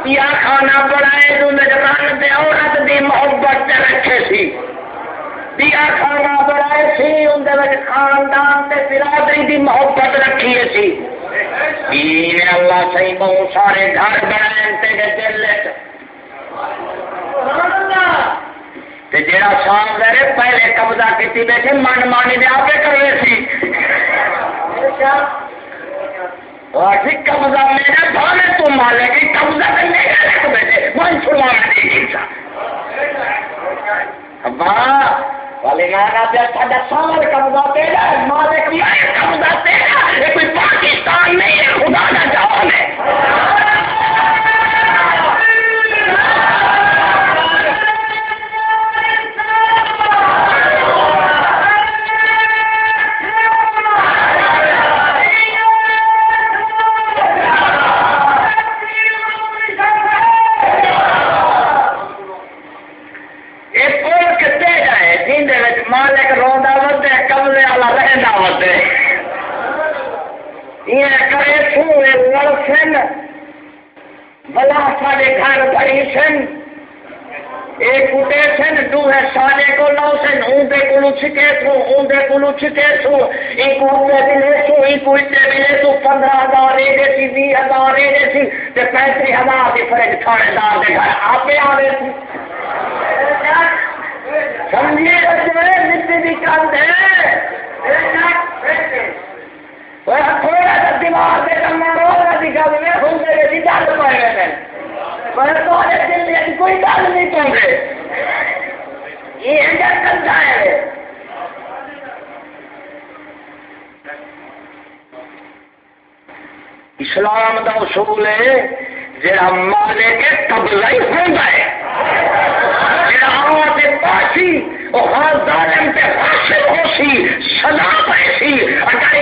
یا کھانا بنائے تو رن دے عورت دی محبت سے رکھے سی۔ یا کھانا بنائے سی اندر خاندان سے برادری دی محبت رکھیے سی۔ اللہ صحیح بہت سارے گھر بنائے تیرے دل جا سام رہے، پہلے قبضہ کی بیٹھے، من مانی دے آپ کرے سی۔ قبضہ میرا دھانے تو مالے گی قبضہ تو میرا رکھ بیٹھے۔ من چھڑوا نہیں ابا والے نانا پہ ساڈا سال قبضہ تیرا مالک میں قبضہ تیرا یہ کوئی پاکستان نہیں ہے، خدا کا جواب ہے کرے سو لڑسن بلا سارے گھر بڑی سن ایک کٹے سن دو سارے کو لو سن اونڈے کو چھکے سو اونڈے کو چھکے سو ایک اونڈے ملے سو ایک اونڈے ملے سو پندرہ ہزار رے سی بی ہزار رے سی تے پینتری ہزار دی فرق تھانے دار دے گھر آپ آوے سی سمجھیے بچے مٹی بھی کم ہے تھوڑا سا دماغ کرنا دکھا ہوں گے پائے دل میں کوئی نہیں یہ اسلام کا اصول ہے، جڑا مالے کے ہی ہوتا ہے جڑا آواز پاسی وہ ہر ظالم پہ فاسق ہو سی، سزا پہ سی۔ اگر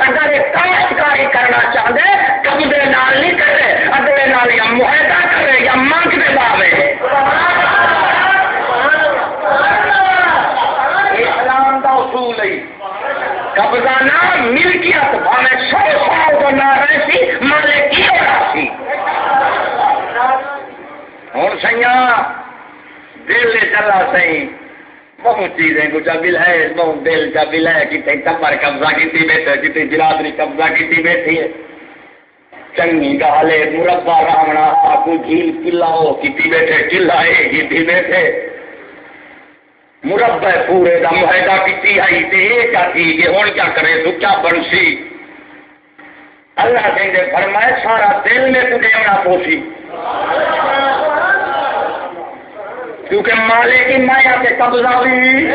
اگر کاشتکاری کرنا چاہتے قبضے نال نہیں کرے اگلے نال یا معاہدہ کرے یا منگتے پاوے اسلام کا اصول ہے۔ قبضہ نہ، ملکیت بھاوے سو سال کو نہ رہے سی مالک کی سی۔ ہوں سیاں، دل چلا سی بہت چیزیں کچھ ابل ہے، بہت دل کا بل ہے، کتنے ٹبر قبضہ کی بیٹھے، کتنے برادری قبضہ کی بیٹھی ہے۔ چنگی گال ہے مربع رامنا کو جھیل قلعہ ہو کتی بیٹھے قلعہ ہے کتی بیٹھے۔ مربع پورے دا معاہدہ کیتی ہے، تے یہ کیا تھی کہ ہن کیا کرے تو کیا بنسی اللہ کہندے، فرمائے، سارا دل میں تجھے ہونا پوسی کیونکہ مالے کی مایا کے قبضہ ہوئی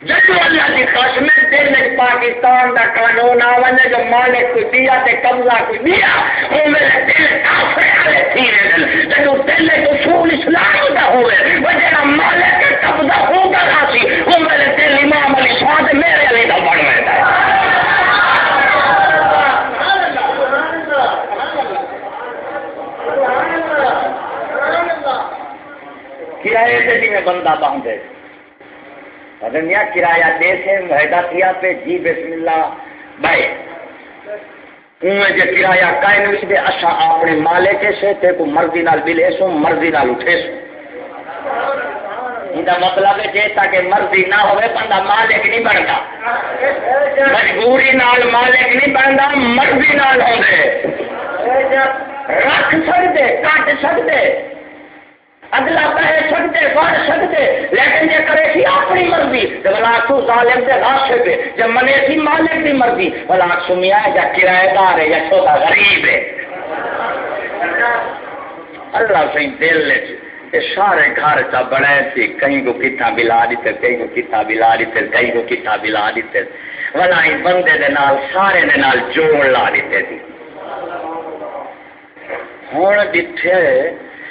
جدو اللہ کی قسم دل پاکستان کا قانون آ ونے جو مالک کو دیا تے قبضہ کو دیا، وہ میرے دل کافر والے تھی رہے جدو دل اصول اسلام کا ہوئے۔ وہ جڑا مالک قبضہ ہوگا نہ سی وہ میرے دل امام علی شاہ میرے علی کا بن رہتا ہے کرایے سے جی میں بندہ باندھے۔ دنیا کرایہ دے سے معاہدہ کیا پہ؟ جی بسم اللہ۔ بھائی اوے جے کرایہ قائم وچ دے اسا اپنے مالک سے تے کو مرضی نال بلے سو، مرضی نال اٹھے سو۔ یہ مطلب ہے جے تاکہ مرضی نہ ہوئے، بندہ مالک نہیں بنتا مجبوری نال مالک نہیں بنتا مرضی نال ہوندے رکھ سکتے کٹ سکتے اگلا پہ سکتے پڑھ سکتے لیکن یہ کرے سی اپنی مرضی۔ بلا تو ظالم سے راشے پہ، جب منے سی مالک کی مرضی، بلا سمیا ہے یا کرایہ دار ہے یا چھوٹا غریب ہے۔ اللہ سے دل لے یہ سارے گھر کا بڑے تھے کہیں کو کتنا بلا دیتے کہیں کو کتنا بلا دیتے کہیں کو کتنا بلا دیتے بلا بندے دے نال، سارے دے نال جوڑ لا دیتے تھی ہوں دتھے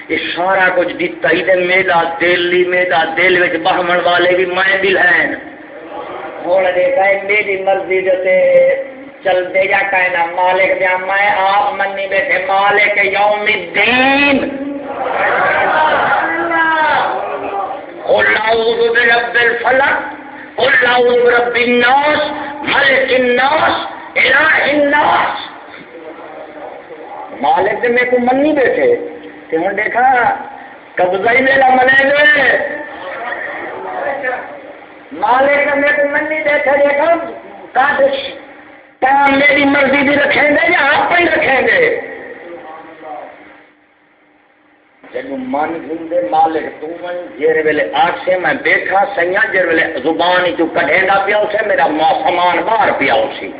یہ سارا کچھ دتا ہی میرا دل ہی میرا دل میں بہمن والے بھی میں دل ہیں۔ ہوں دیکھا میری مرضی دیتے چل دے جا کہنا مالک دیا، میں آپ منی بیٹھے، مالک یوم الدین۔ قل اعوذ برب الفلق، قل اعوذ برب الناس، ملک الناس، الہ الناس۔ مالک دے میں کو منی بیٹھے۔ کہ ہوں دیکھا، قبضہ ہی میرا منے گئے مالک نے تو منی دیکھا دیکھا۔ کاش کام میری مرضی بھی رکھیں گے یا آپ ہی رکھیں گے؟ جب من گھومے مالک تم جیر ویلے آج سے میں بیٹھا سیا جیر ویلے زبان ہی تو کٹے گا پیا اسے، میرا سامان باہر پیا اسی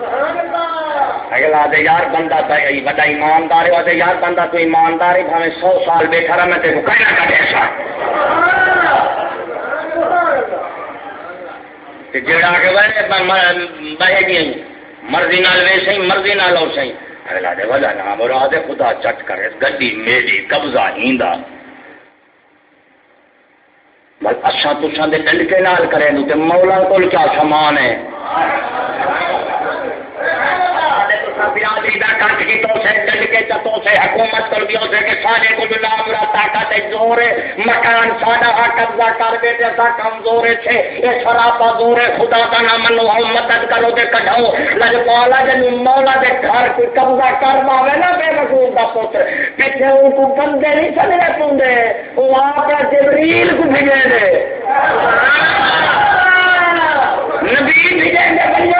اگلا دے یار بندہ تا بڑا ایماندار ہے، آدھے یار بندہ تو ایماندار ہے بھاوے سو سال بیٹھا رہا، میں تیرے کو کہنا کٹے سا تے جڑا کے بہے گی، مرضی نال ویسے ہی، مرضی نال اور سہی۔ اگلا دے وجہ نہ برا دے خدا چٹ کرے، گڈی میری قبضہ ہیندا۔ بس اچھا تساں دے ڈنڈکے نال کرے نو تے مولا کول کیا سامان ہے؟ برادری جی، دا کٹ کی تو سے ڈل کے چتوں سے حکومت کر دیو سے کہ سارے کو بلا مرا طاقت زور مکان ساڈا قبضہ کر دے سا کمزور ہے اے سراپا زور ہے، خدا کا نام منو مدد کرو تے کڈھاؤ۔ لج پالا جن مولا دے گھر کو قبضہ کر ماوے نا، بے وقوف دا پتر۔ پیچھے ان کو بندے نہیں چلے پوندے وہ آپ جبریل کو بھیجے دے۔ نبی بھیجے دے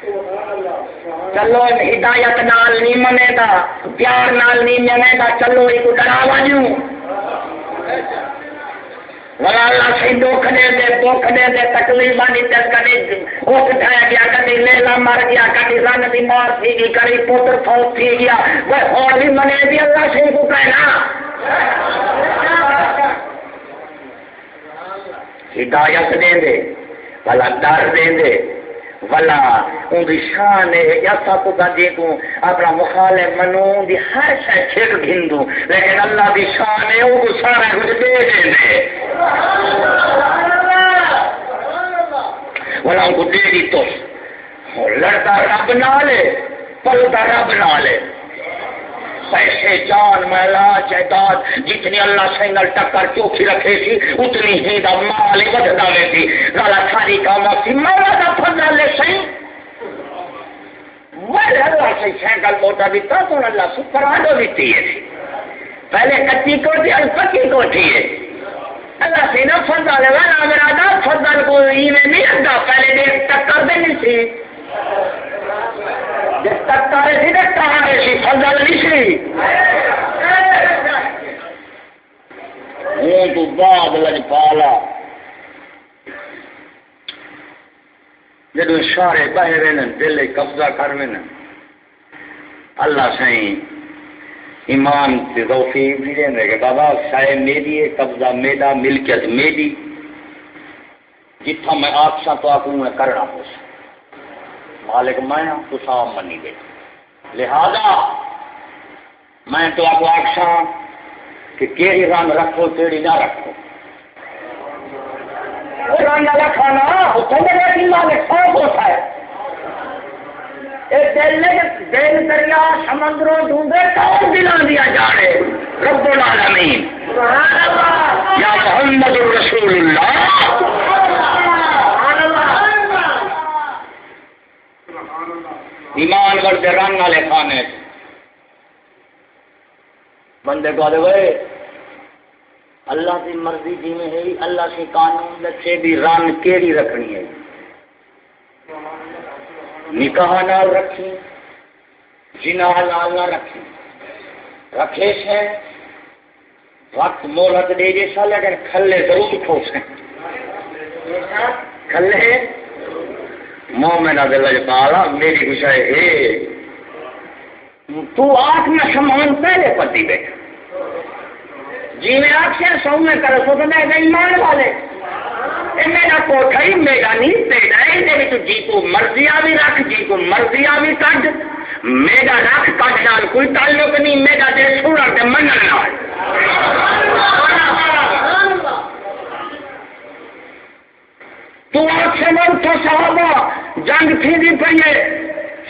چلو ہدایت نال نہیں منے گا پیار نال نہیں منے گا چلو ایک ڈراوا جو اللہ سی دکھ دے دے، دکھ دے دے تے کدی گیا، کدی لیلا مر گیا، کدی رن بیمار تھی گئی، کدی پتر فوت تھی گیا۔ وہ اور بھی منے دی اللہ سی کو کہنا ہدایت دیں دے والا ڈر دیں دے۔ ولا ان کی شان ہے ایسا کو جی کو اپنا مخال منو دی ہر شے چھک گھندو لیکن اللہ دی شان ہے وہ سارا کچھ دے دیں دے۔ ولا ان کو دے دی تو۔ لڑتا رب نالے، پلتا رب نالے۔ پیسے، جان محلا جائیداد جتنی اللہ سے ٹکر چوکھی رکھے سی، اتنی ہی دا مال ودتا میں تھی گالا ساری کام سی مولا دا فضل لے سی میں اللہ سے سینکل موٹا دیتا، تو اللہ سے پرادو دیتی ہے۔ پہلے کچی کوٹھی اور پکی کوٹھی ہے۔ اللہ سے نہ فضل ہے نا میرا دا فضل کو ہی میں نہیں اگا پہلے دیکھ ٹکر دے نہیں سی۔ تک سی تک سی فضل نہیں سی تو بعد لج پالا جدو اشارے بہ رہے دل قبضہ کر رہے اللہ سائیں ایمان سے بھی کہ بابا سائے میری ہے، قبضہ میرا ملکیت میری جتھا میں آخسا تو آخوں میں کرنا ہو مالک میں ہوں، تو صاحب منی دے لہذا میں تو آپ آخسا کہ کیڑی رنگ رکھو کیڑی نہ رکھو۔ رنگ رکھانا مالک سب ہوتا ہے۔ دل دل دریا سمندروں ڈھونڈے، کون دلا دیا جا رہے رب العالمین۔ یا محمد الرسول اللہ۔ ایمان کرتے رنگ والے کھانے بندے کو آدھے اللہ کی مرضی جی میں ہے اللہ کے قانون سے بھی رنگ کیڑی رکھنی ہے؟ نکاح نال رکھی جنا نال نہ رکھی۔ رکھے سے وقت مہلت دے جیسا، لیکن کھلے ضرور کھوسے۔ کھلے؟ مومنا دل پالا میری خوشا ہے تو آٹھ میں سامان پہلے پتی بیٹھا۔ جی میں آخیا سو میں کرو سو تو میں ایمان والے۔ میرا کوٹھا ہی، میرا نہیں، تیرا ہے جی کو مرضیا بھی رکھ جی کو مرضیا بھی کٹ میرا رکھ کٹ نال کوئی تعلق نہیں، میرا دل چھوڑا کے من تو آپ سے من تو صحابہ جنگ تھی بھی پہ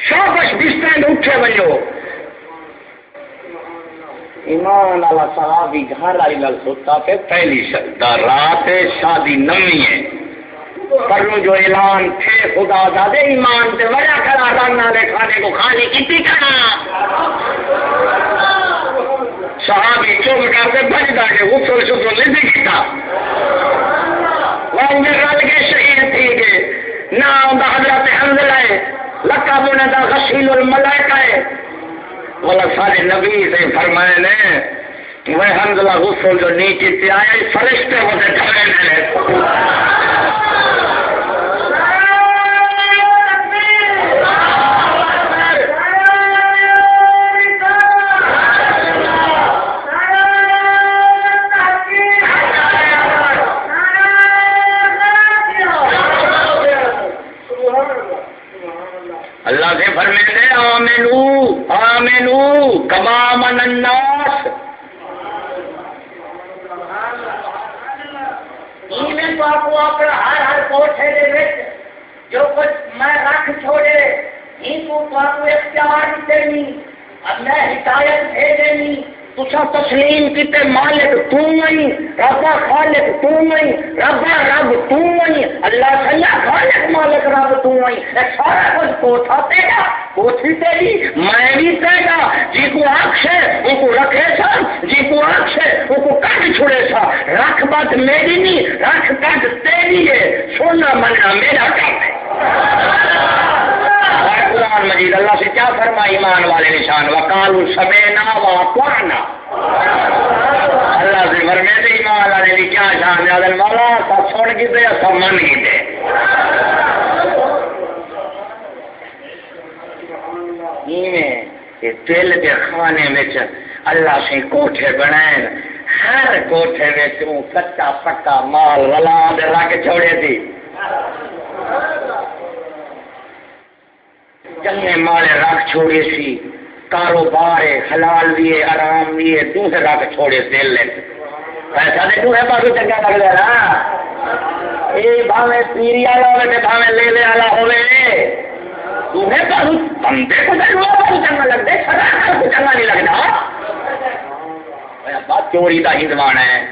شابش بستر اٹھے بھائی ایمان والا صحابی گھر آئی لل سوتا پہ پہلی رات شادی نمی ہے۔ پر جو اعلان تھے، خدا دادے ایمان سے وجہ کرا رنگ والے کھانے کو خالی کتنی کرنا صحابی چوک کر کے بچ دا کے غسل شسل نہیں دکھتا وہ رل کے شہید تھی نہ حضرت حمزلہ ہے لکا بنے دا غسیل الملائکہ ہے۔ بولا سارے نبی سے فرمائے نے وہ حمزلہ غسل جو نیچے آئے فرشتے ہوتے ڈرے اللہ سے آمنو آمنو کما من الناس. ایمن تو آپ کو آپ ہر ہر کوٹھے دے وچ جو کچھ میں رکھ چھوڑے ہی تو آپ کو اختیار نہیں اب میں ہدایت بھیجنی تسا تسلیم کیتے، مالک تو ہی ربا خالق تو ہی ربا رب تو ہی اللہ سیا خالق مالک رب تو ہی سارا کچھ کوٹھا تیرا کوٹھی تیری، میں بھی تیرا جی کو آنکھ ہے، وہ کو رکھے سا جی کو آنکھ ہے، وہ کو کٹ چھوڑے سا، رکھ بات میری نہیں، رکھ کٹ تیری ہے، سونا مننا میرا کام ہے۔ قرآن مجید اللہ سے کیا فرما ایمان والے نشان وکال سمینا و قوانا اللہ سے فرمے دے ایمان والے کی کیا شان ہے؟ مولا سب سن کی دے سب من کی دے۔ دل کے خانے میں اللہ سے کوٹھے بنائے، ہر کوٹھے میں کچا پکا مال ولا رکھ چھوڑے تھی چنگے مالے رکھ چھوڑے سی، کاروبار حلال بھی آرام بھی دوسرے رکھ چھوڑے دل لے پیسہ دے دوسرے پاس چنگا لگ نا۔ یہ بھاوے پیری والا ہوے بھاوے، لے لے والا ہوے دوسرے پاس بندے کو چنگا لگتا ہے کو چنگا نہیں لگتا چوری کا ہندوان ہے۔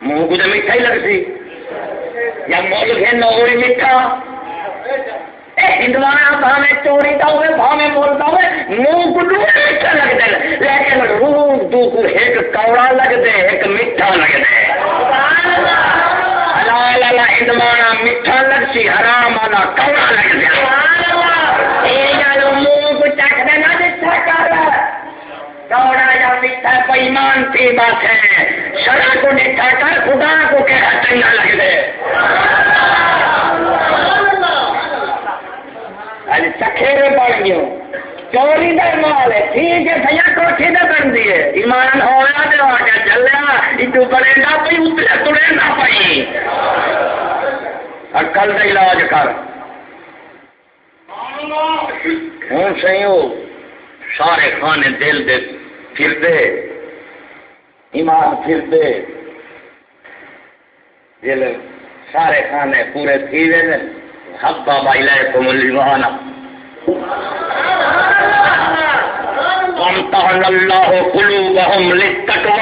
منہ کو تو میٹھا ہی لگتی۔ یا مل گھن اور میٹھا۔ ہندوانا بھاوے چوری کا ہوئے، بھاوے بولتا ہوئے، منہ کو میٹھا لگتا ہے لیکن روح دو ایک کوڑا لگتے ایک میٹھا لگتے حلال والا ہندوانا میٹھا لگسی، حرام والا کوڑا لگتا منہ کو چک دینا جتنا کر۔ کوڑا یا میٹھا بےمان کی بات ہے۔ شرح کو نٹھا کر، خدا کو کہہ چنگا ہاں، لگتے چکھیرے پڑ گئے چوری کا مال ہے، ٹھیک ہے بھیا کوٹھی سے بن دیے ایمان ہوا تو آ کے چلیا اتو بڑے نہ پی اتنے تڑے نہ پی اکل کا علاج کر۔ ہوں سی سارے کھانے دل دے پھر دے ایمان پھر دے دل سارے کھانے پورے تھی گئے حبا بائی لائے کو اللہ قلوبہم للتقوی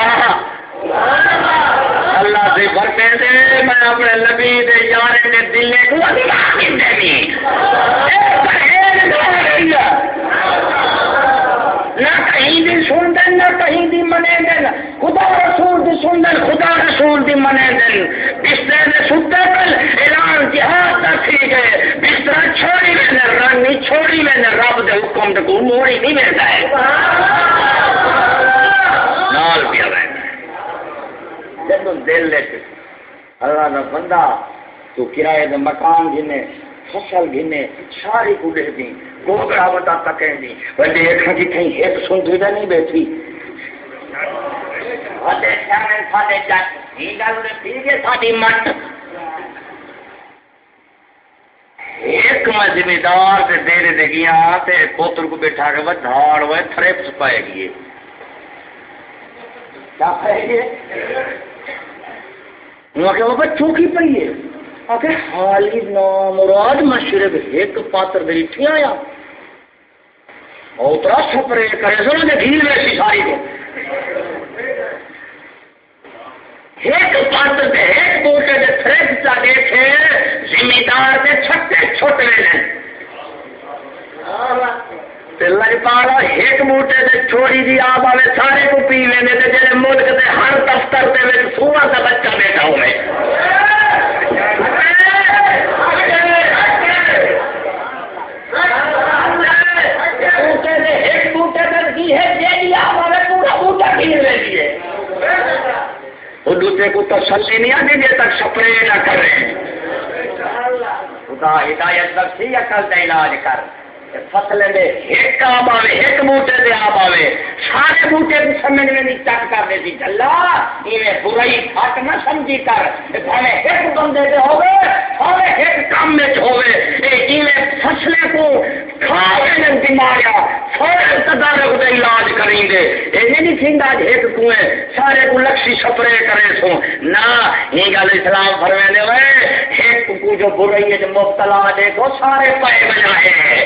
اللہ سے فرمے دے، میں اپنے نبی دے یارے دے دل کو اللہ کی دینی اے پرہیزگار ہے۔ نہ کہیں بھی سن نہ کہیں منے خدا رسول دی سن خدا رسول دی منے بستر دے ستے کل اعلان جہاد تھی گئے۔ بستر چھوڑی میں نے نہیں، چھوڑی میں نے رب دے حکم دے کو موڑی نہیں ملتا ہے۔ نال پیا رہنا جب دل لے اللہ کا بندہ تو کرائے دے مکان گھنے فصل گھنے، ساری کو دی گوگڑا بتا تکیں دی۔ بندے ایک کی کہیں ایک سندھی دا نہیں بیٹھی۔ وڈے سیانے، ساڈے جٹ یہ گل نے ٹھیک ہے ساڈی مٹ ایک میں ذمہ دار تے دیرے دے گیا تے پوتر کو بٹھا کے وہ دھاڑ وہ تھریپس پائے گی۔ کیا پائے گی؟ وہ کہ وہ چوکی پئی ہے۔ آخر حال ہی نام مراد مشرب ایک پاتر بیٹھی آیا۔ اوترا سپرے کرے سو نے ڈھیل ویسی ساری کو ایک پاتر دے ایک بوٹے دے تھریڈ چا دیکھے ذمہ دے چھٹے چھوٹے نے۔ لگ پالا ایک بوٹے دے چھوڑی دی آپ آوے سارے کو پی لینے دے ملک دے ہر دفتر دے وچ سوا بچہ بیٹھا ہوئے۔ دوسرے کو تسلی نہیں آتی دیر تک سپرے نہ کریں۔ خدا ہدایت بخشی عقل کا علاج کر۔ دے ایک آب آوے، ایک بوٹے دے آب آوے۔ سارے بوٹے نہیں کر دے دی یہ برائی نہ سمجھی کر۔ بھاوے ایک بندے دے ہوے بھاوے ایک کام ہوے فصلے کو ماریا فوراً تدارک دے علاج کریں گے نہیں تھی ایک سارے کو لکشی سپرے کرے سو نہ، یہ گل اسلام فرمے دے ایک کو جو برائی ہے جو مبتلا، دیکھو، سارے پائے بجائے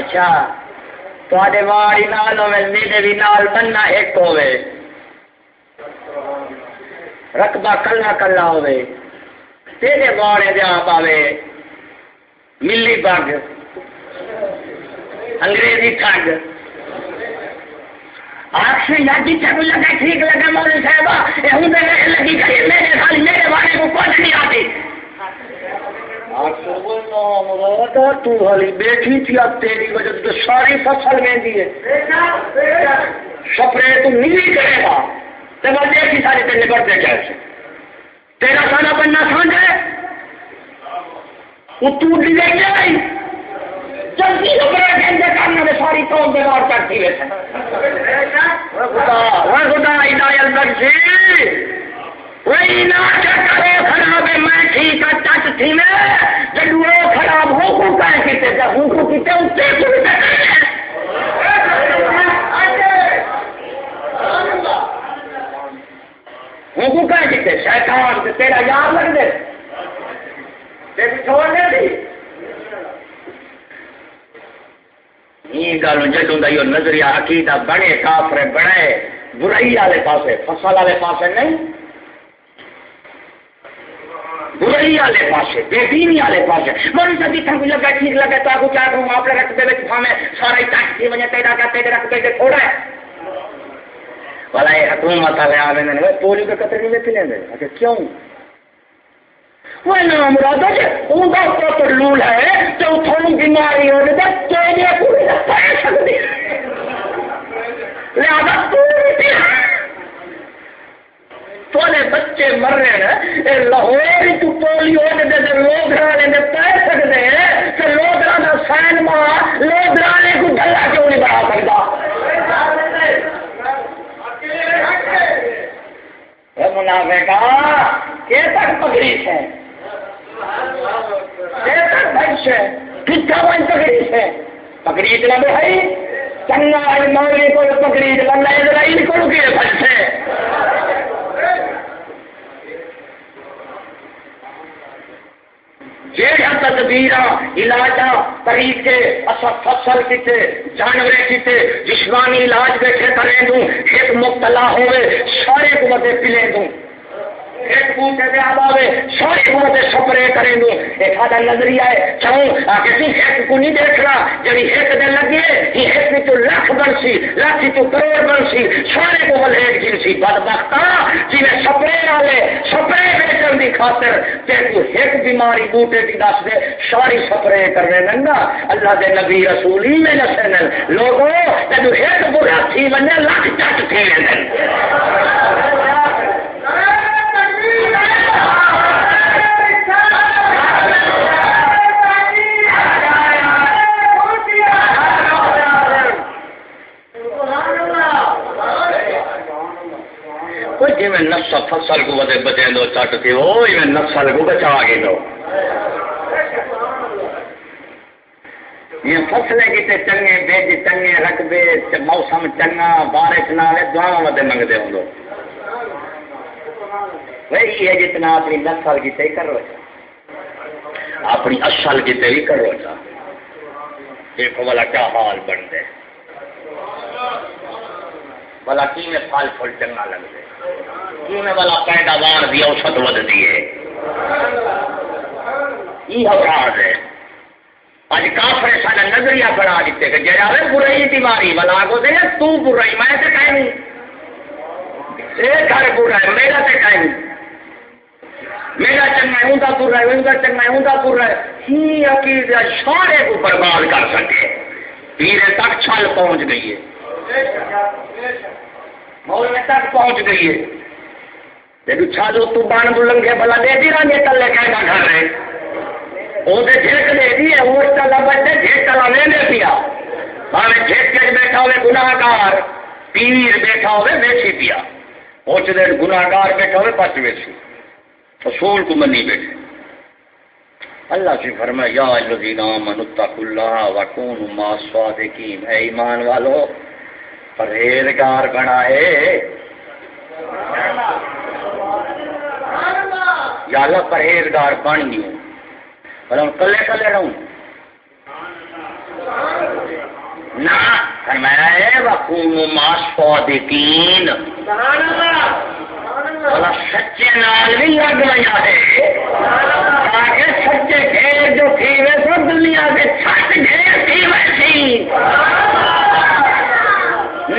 اچھا تے واری نال ہوے میرے بھی نال بننا ایک ہوے رقبہ کلا کلا ہوے تیرے واڑے دیا ملی بگ، انگریزی ٹھگ۔ آپ سے لگا ٹھیک لگا مولوی صاحب، یہ ہوں لگی میرے خالی میرے بارے کو کچھ نہیں آتی۔ تو حالی بیٹھی تھی اب تیری وجہ سے ساری فصل گئی ہے۔ سپرے، تو نہیں کرے گا۔ تو میں دیکھی ساری تیرے بڑھتے جائے تیرا سارا بننا سمجھ ہے؟ وہ تو جلدی سپرے کھینچے کرنے میں ساری قوم بیمار کرتی ہے۔ خدا ہدایت بخشی وہی نہ کرو خراب ہے میں ٹھیک ہے ٹچ تھی میں۔ جب وہ خراب ہو کو کہہ کیتے جب ہوں کو کیتے اس سے کوئی ہوں کو کہہ کیتے شیطان، تیرا یاد لگ دے۔ تیری چھوڑ دے دی یہ گل جدوں دا یہ نظریہ عقیدہ بنے کافر بنے، برائی والے پاسے، فصل والے پاسے نہیں۔ برائی والے پاس بے دینی والے پاس من سے جتنا کچھ لگا ٹھیک لگا تو آپ کیا کروں آپ رکھ دے میں سارا ہی ٹائم تھی وجہ تیرا کیا تیرے رکھ دے تھوڑا۔ ہے والا یہ حکومت والے آ رہے ہیں پولیو کے قطر نہیں پی لیں اچھا کیوں؟ وہ نام مراد جی، ان کا پراپر رول ہے تو تھوڑی بیماری ہونے کا پہ پوری تھوڑے بچے مر رہے ہیں۔ لاہور تو پولیو نے پہ سکتے ہیں۔ کہ لوگ کا ماں گلا کیوں نہیں بنا سکتا؟ منافع کا کہ تک پگڑیش ہے؟ تک چنگا کو لگا اسرائیل کو تدبیر علاج طریقے اصا فصل کیتے جانور کیتے، جسمانی علاج بیٹھے کریں دوں ایک مبتلا ہوئے سارے کو مدے پلے دوں۔ ایک بوٹے دے آباوے سارے بوٹے سپرے کریں دوں ایک آدھا نظریہ ہے چاہوں آگے تھی جی، ایک کو نہیں دیکھ رہا جبھی ایک دن لگے، یہ ایک میں تو لاکھ بن سی، لاکھ تو کروڑ بن سی۔ سارے کو بل ایک جن سی بد بختا جی میں سپرے والے سپرے بیچن دی خاطر۔ تے تو ایک بیماری بوٹے کی دس دے، ساری سپرے کرنے ننگا اللہ دے نبی رسولی میں نسن لوگوں جب ایک برا تھی بنے لاکھ چٹ تھی لینے جی میں نفس فصل کو بدے بچے دو، چٹ تھی وہ میں نفسل کو بچا گے دو۔ یہ فصلیں کتنے چنگے، بیج چنگے رقبے موسم چنگا، بارش نہ آئے دعا مدے منگتے ہوں گے وہی ہے جتنا اپنی نسل کتنے کرو اپنی اصل کتنے بھی کرو دیکھو بلا کیا حال بن دے۔ بلا کی میں پھل پھل چنگا لگ دے میں والا پیداوار دی اوسط ودتی ہے یہ اپرادھ ہے۔ اج کافر سارا نظریہ بنا دیتے کہ جڑا ہے برائی بیماری بلا کو دے تو برائی، میں تے کہیں نہیں۔ اے گھر برا ہے میرا تے کہیں نہیں۔ میرا چنگا ہے اوندا برا ہے ان اوندا چنگا ہے اوندا برا ہے؟ ہی عقیدہ سارے کو برباد کر سکے۔ پیرے تک چھل پہنچ گئی ہے۔ مولوی تک پہنچ گئی ہے۔ لیکن چھاجو تو بان بلنگے بلا دے دی رہا یہ تلے کہے گا گھر رہے وہ دے جھیک دے دی ہے، وہ تلا بچے جھیک تلا لے لے پیا بانے جھیک کے بیٹھا ہوئے گناہ گناہگار، پیر بیٹھا ہوئے بیچی پیا۔ پہنچ دے گناہگار بیٹھا ہوئے پچ بیچی رسول کو منی بیٹھے۔ اللہ کی فرمایا، یا الذین آمنوا اتقوا اللہ وکونوا مع الصادقین۔ اے ایمان والو پرہیزگار بنائے یا اللہ پرہیزگار بن گئی پر کلے کلے رہوں نہ فرمایا ہے وکونوا مع الصادقین سبحان اللہ سچے نال بھی لگ گیا ہے تاکہ سچے گھیر جو تھی ویسے دنیا کے چھٹ گھیر تھی ویسی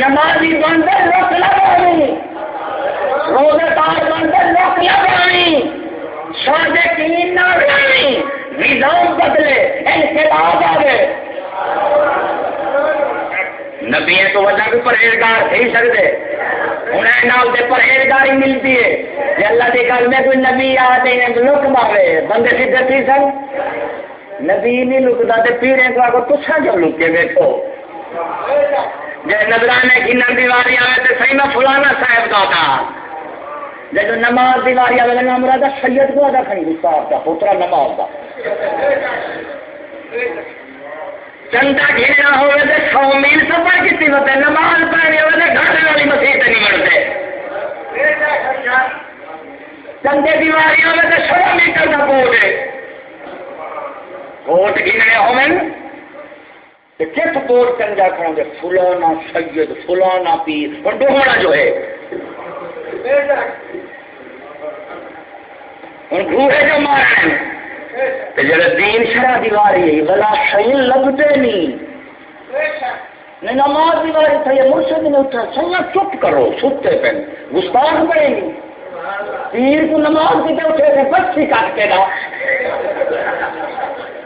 نمازی بنتے لوک لگانی روزے دار بنتے لوک لگانی سوچے تین نہ لگانی نظام بدلے، انقلاب آگے۔ نبی تو وجہ بھی پرہیزگار تھی سکتے۔ انہیں نال دے پرہیزگاری ملتی ہے۔ کہ اللہ کی گل میں کوئی نبی آتے ہیں لک مارے بندے سیدھے تھی سن نبی نہیں لکتا تے پیرے کو آگے تسا جو لکے بیٹھو جی نظرانے کی دیواری آئے تو صحیح میں فلانا صاحب کا تھا۔ جب نماز دیواری آئے نام رہا سید کو ادا کھڑی گستاف کا، پوترا نماز کا چندا گھیرنا ہوئے تو سو میل سفر کی ہوتے نماز پڑھنی ہوئے تو گھر والی مسیح نہیں بڑھتے چندے دیواری ہوئے تو سو میٹر کا کوٹ ہے کوٹ گھنے ہوئے کس کوٹ کنجا کھڑوں گے؟ فلانا سید، فلانا پیر۔ اور ڈوہنا جو ہے۔ ہوں گھوڑے جو مارے جڑے دین شرح دیواری ہے بلا صحیح لگتے نہیں۔ نہیں نماز دیواری تھا یہ مرشد نے اٹھا سیا چپ کرو، ستے پہ گستاخ پڑے گی پیر کو نماز کی اٹھے تھے بچی کاٹ کے گا۔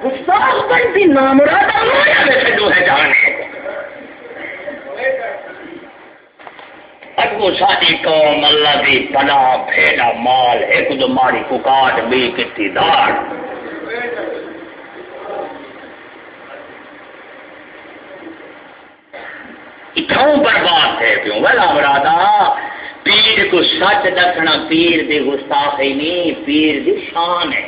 گستاخ بنتی، نامراد ویسے جو ہے جانے اگو ساری قوم اللہ دی پنا پھیلا مال، ایک دو ماری ککاٹ بھی کتی دار اتوں برباد ہے کیوں؟ بلا مرادا، پیر کو سچ دکھنا پیر دی گستاخی نہیں، پیر دی شان ہے۔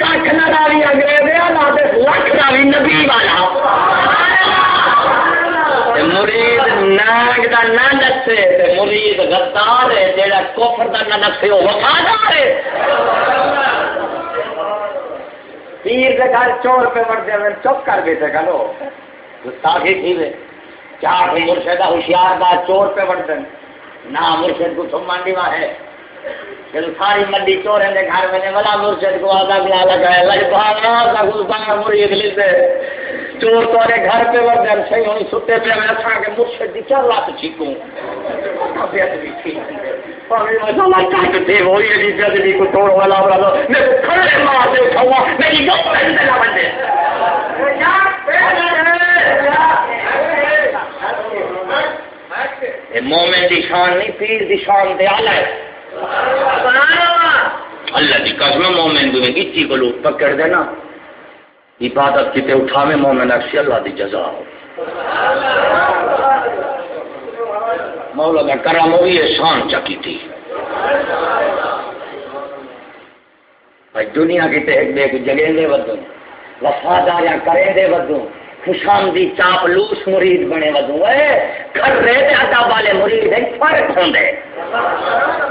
بیٹھے لام نبی والا۔ مرید ناگ دا نہ مرید غدار ہے جیڑا کفر دا نہ وہ وفادار ہے۔ پیر گھر چور پہ مر جائے چپ کر دیتے کرو گستاخی تھی وے۔ چار مرشدہ ہوشیار بات چور پہ بڑھتے نہ مرشد کو تم مانڈی وہاں ہے جب ساری منڈی چور ہیں گھر میں والا مرشد کو آدھا گلا لگا بھاگا مرید لیتے چور تو گھر پہ بڑھ جائے صحیح ہونی ستے پہ، میں اچھا کہ مرشد دی چل رات چھیکوں؟ جی، بھی مومن دی شان نہیں، پیر دی شان دے آلہ ہے۔ اللہ کی قسم مومن بھی گچی کو لوگ پکڑ دینا۔ عبادت کتے اٹھاوے مومن اکسی اللہ دی جزا۔ ہو مولا کا کرم ہوئی احسان چکی تھی۔ دنیا کی ٹیک دے کو جگہ دے ودوں۔ وفاداریاں کریں دے ودوں۔ خوشامدی چاپ لوس مرید بنے ودوں۔ اے کر رہے تے ادب والے مرید ہیں فرق ہوندے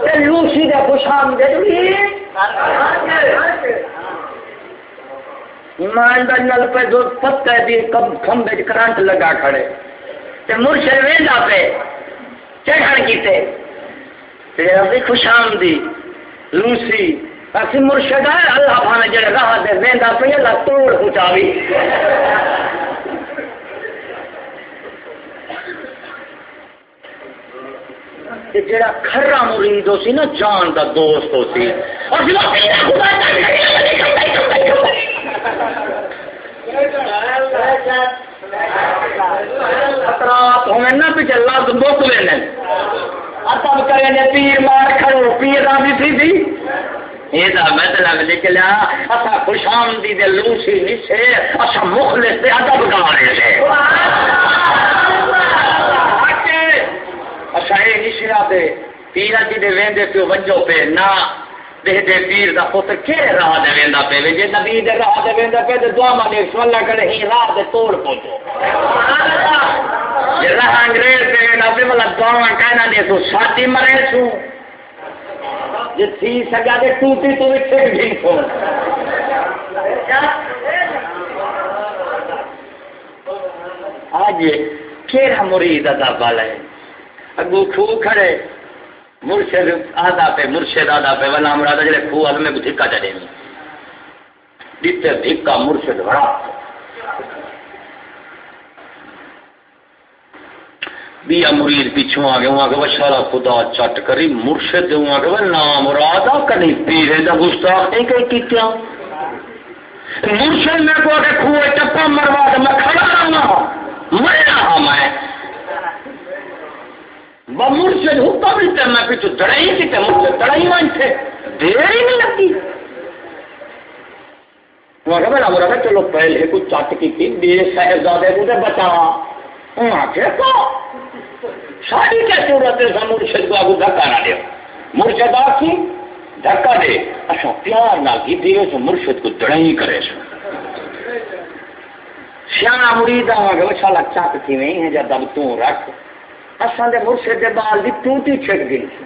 تے لوسی دے خوشامدے بھی ایمان دا نل پہ جو پتہ دی کم کھمبے کرنٹ لگا کھڑے تے مرشد ویندا پہ چڑھن کیتے تے اسی ابھی خوشامدی لوسی اسی مرشد ہے اللہ بھانے جڑے راہ دے ویندا پہ اللہ توڑ پہنچاوی کہ جڑا کھرا مرید ہو سی نا، جان دا دوست ہو سی۔ اور خطرات ہوئے لفظ بک لینے ادب کرے پیر مار کھڑو، پیر تھی تھی یہ مطلب نکلا اصا خوش آمدید لوسی نسے اصا مخلص ادب گا رہے اچھا یہ نشرا پہ پیر جی دے ویندے پیو وجو پہ نہ دے دے پیر دا پتر، کے راہ دے ویندا پہ جے نبی دے راہ دے ویندا پہ تے دعا مانے سوالہ کرے، ہی راہ دے توڑ پوچو یہ راہ انگریز دے نبی والا دعا کہنا دے تو ساتھی مرے سو جے تھی سگا دے، ٹوٹی تو وچ بھی سو آج کیڑا مرید ادا بالا ہے؟ اگو خو کھڑے، مرشد آدھا پہ مرشد آدھا پہ ولا مراد جڑے خو اب میں دھکا چڑے نہیں دیتے دھکا مرشد بڑا بیا مرید پیچھوں آ گئے وہاں کہ شارا خدا چٹ کری، مرشد دوں آ گئے نام مراد آ کنی پیرے دا گستاخ نہیں کہیں کی کیا مرشد میں کو کہ خو چپا مروا دے، میں کھڑا رہا میں رہا میں۔ مرشد حکم بھی تھے میں پیچھو دڑائی کی تھے مرشد دڑائی وہاں تھے۔ دیر ہی نہیں لگتی۔ وہاں کہ میرا مرا چلو پہلے کچھ چٹ کی تھی بے صاحبزادے مجھے بچا وہاں کہ کو ساری کیا؟ صورت ہے؟ مرشد کو آگو دھکا نہ دے۔ مرشد آخی، دھکا دے۔ اچھا پیار نہ کی دیے تو مرشد کو دڑائی کرے سو۔ سیاح مرید آگا کہ وہ شالا چٹ تھی نہیں ہے جب تو رکھ۔ اساں دے مرشد دے بال دی ٹوٹی چھٹ گئی سی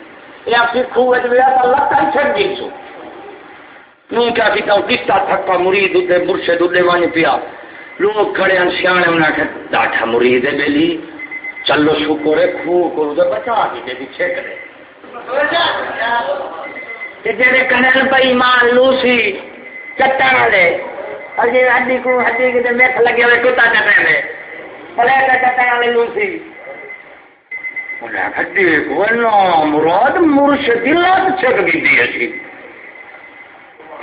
یا پھر خوہ دے ویا تا لتا ہی چھٹ گئی سو۔ نو کیا کی تو کستا تھکا مرید دے مرشد دے وانی پیا۔ لوگ کھڑے ہیں سیانے انہاں کہ ڈاٹا مرید دے بیلی، چلو شکر ہے، خوہ کو دے، بچا دی دے دی چھٹ دے۔ کہ جڑے کنل پہ ایمان لوسی چٹا والے اجے ہڈی کو ہڈی کے میتھ لگے ہوئے، کتا چٹے میں پلے کا چٹا والے لوسی مراد مرشد لات چک دیتی اسی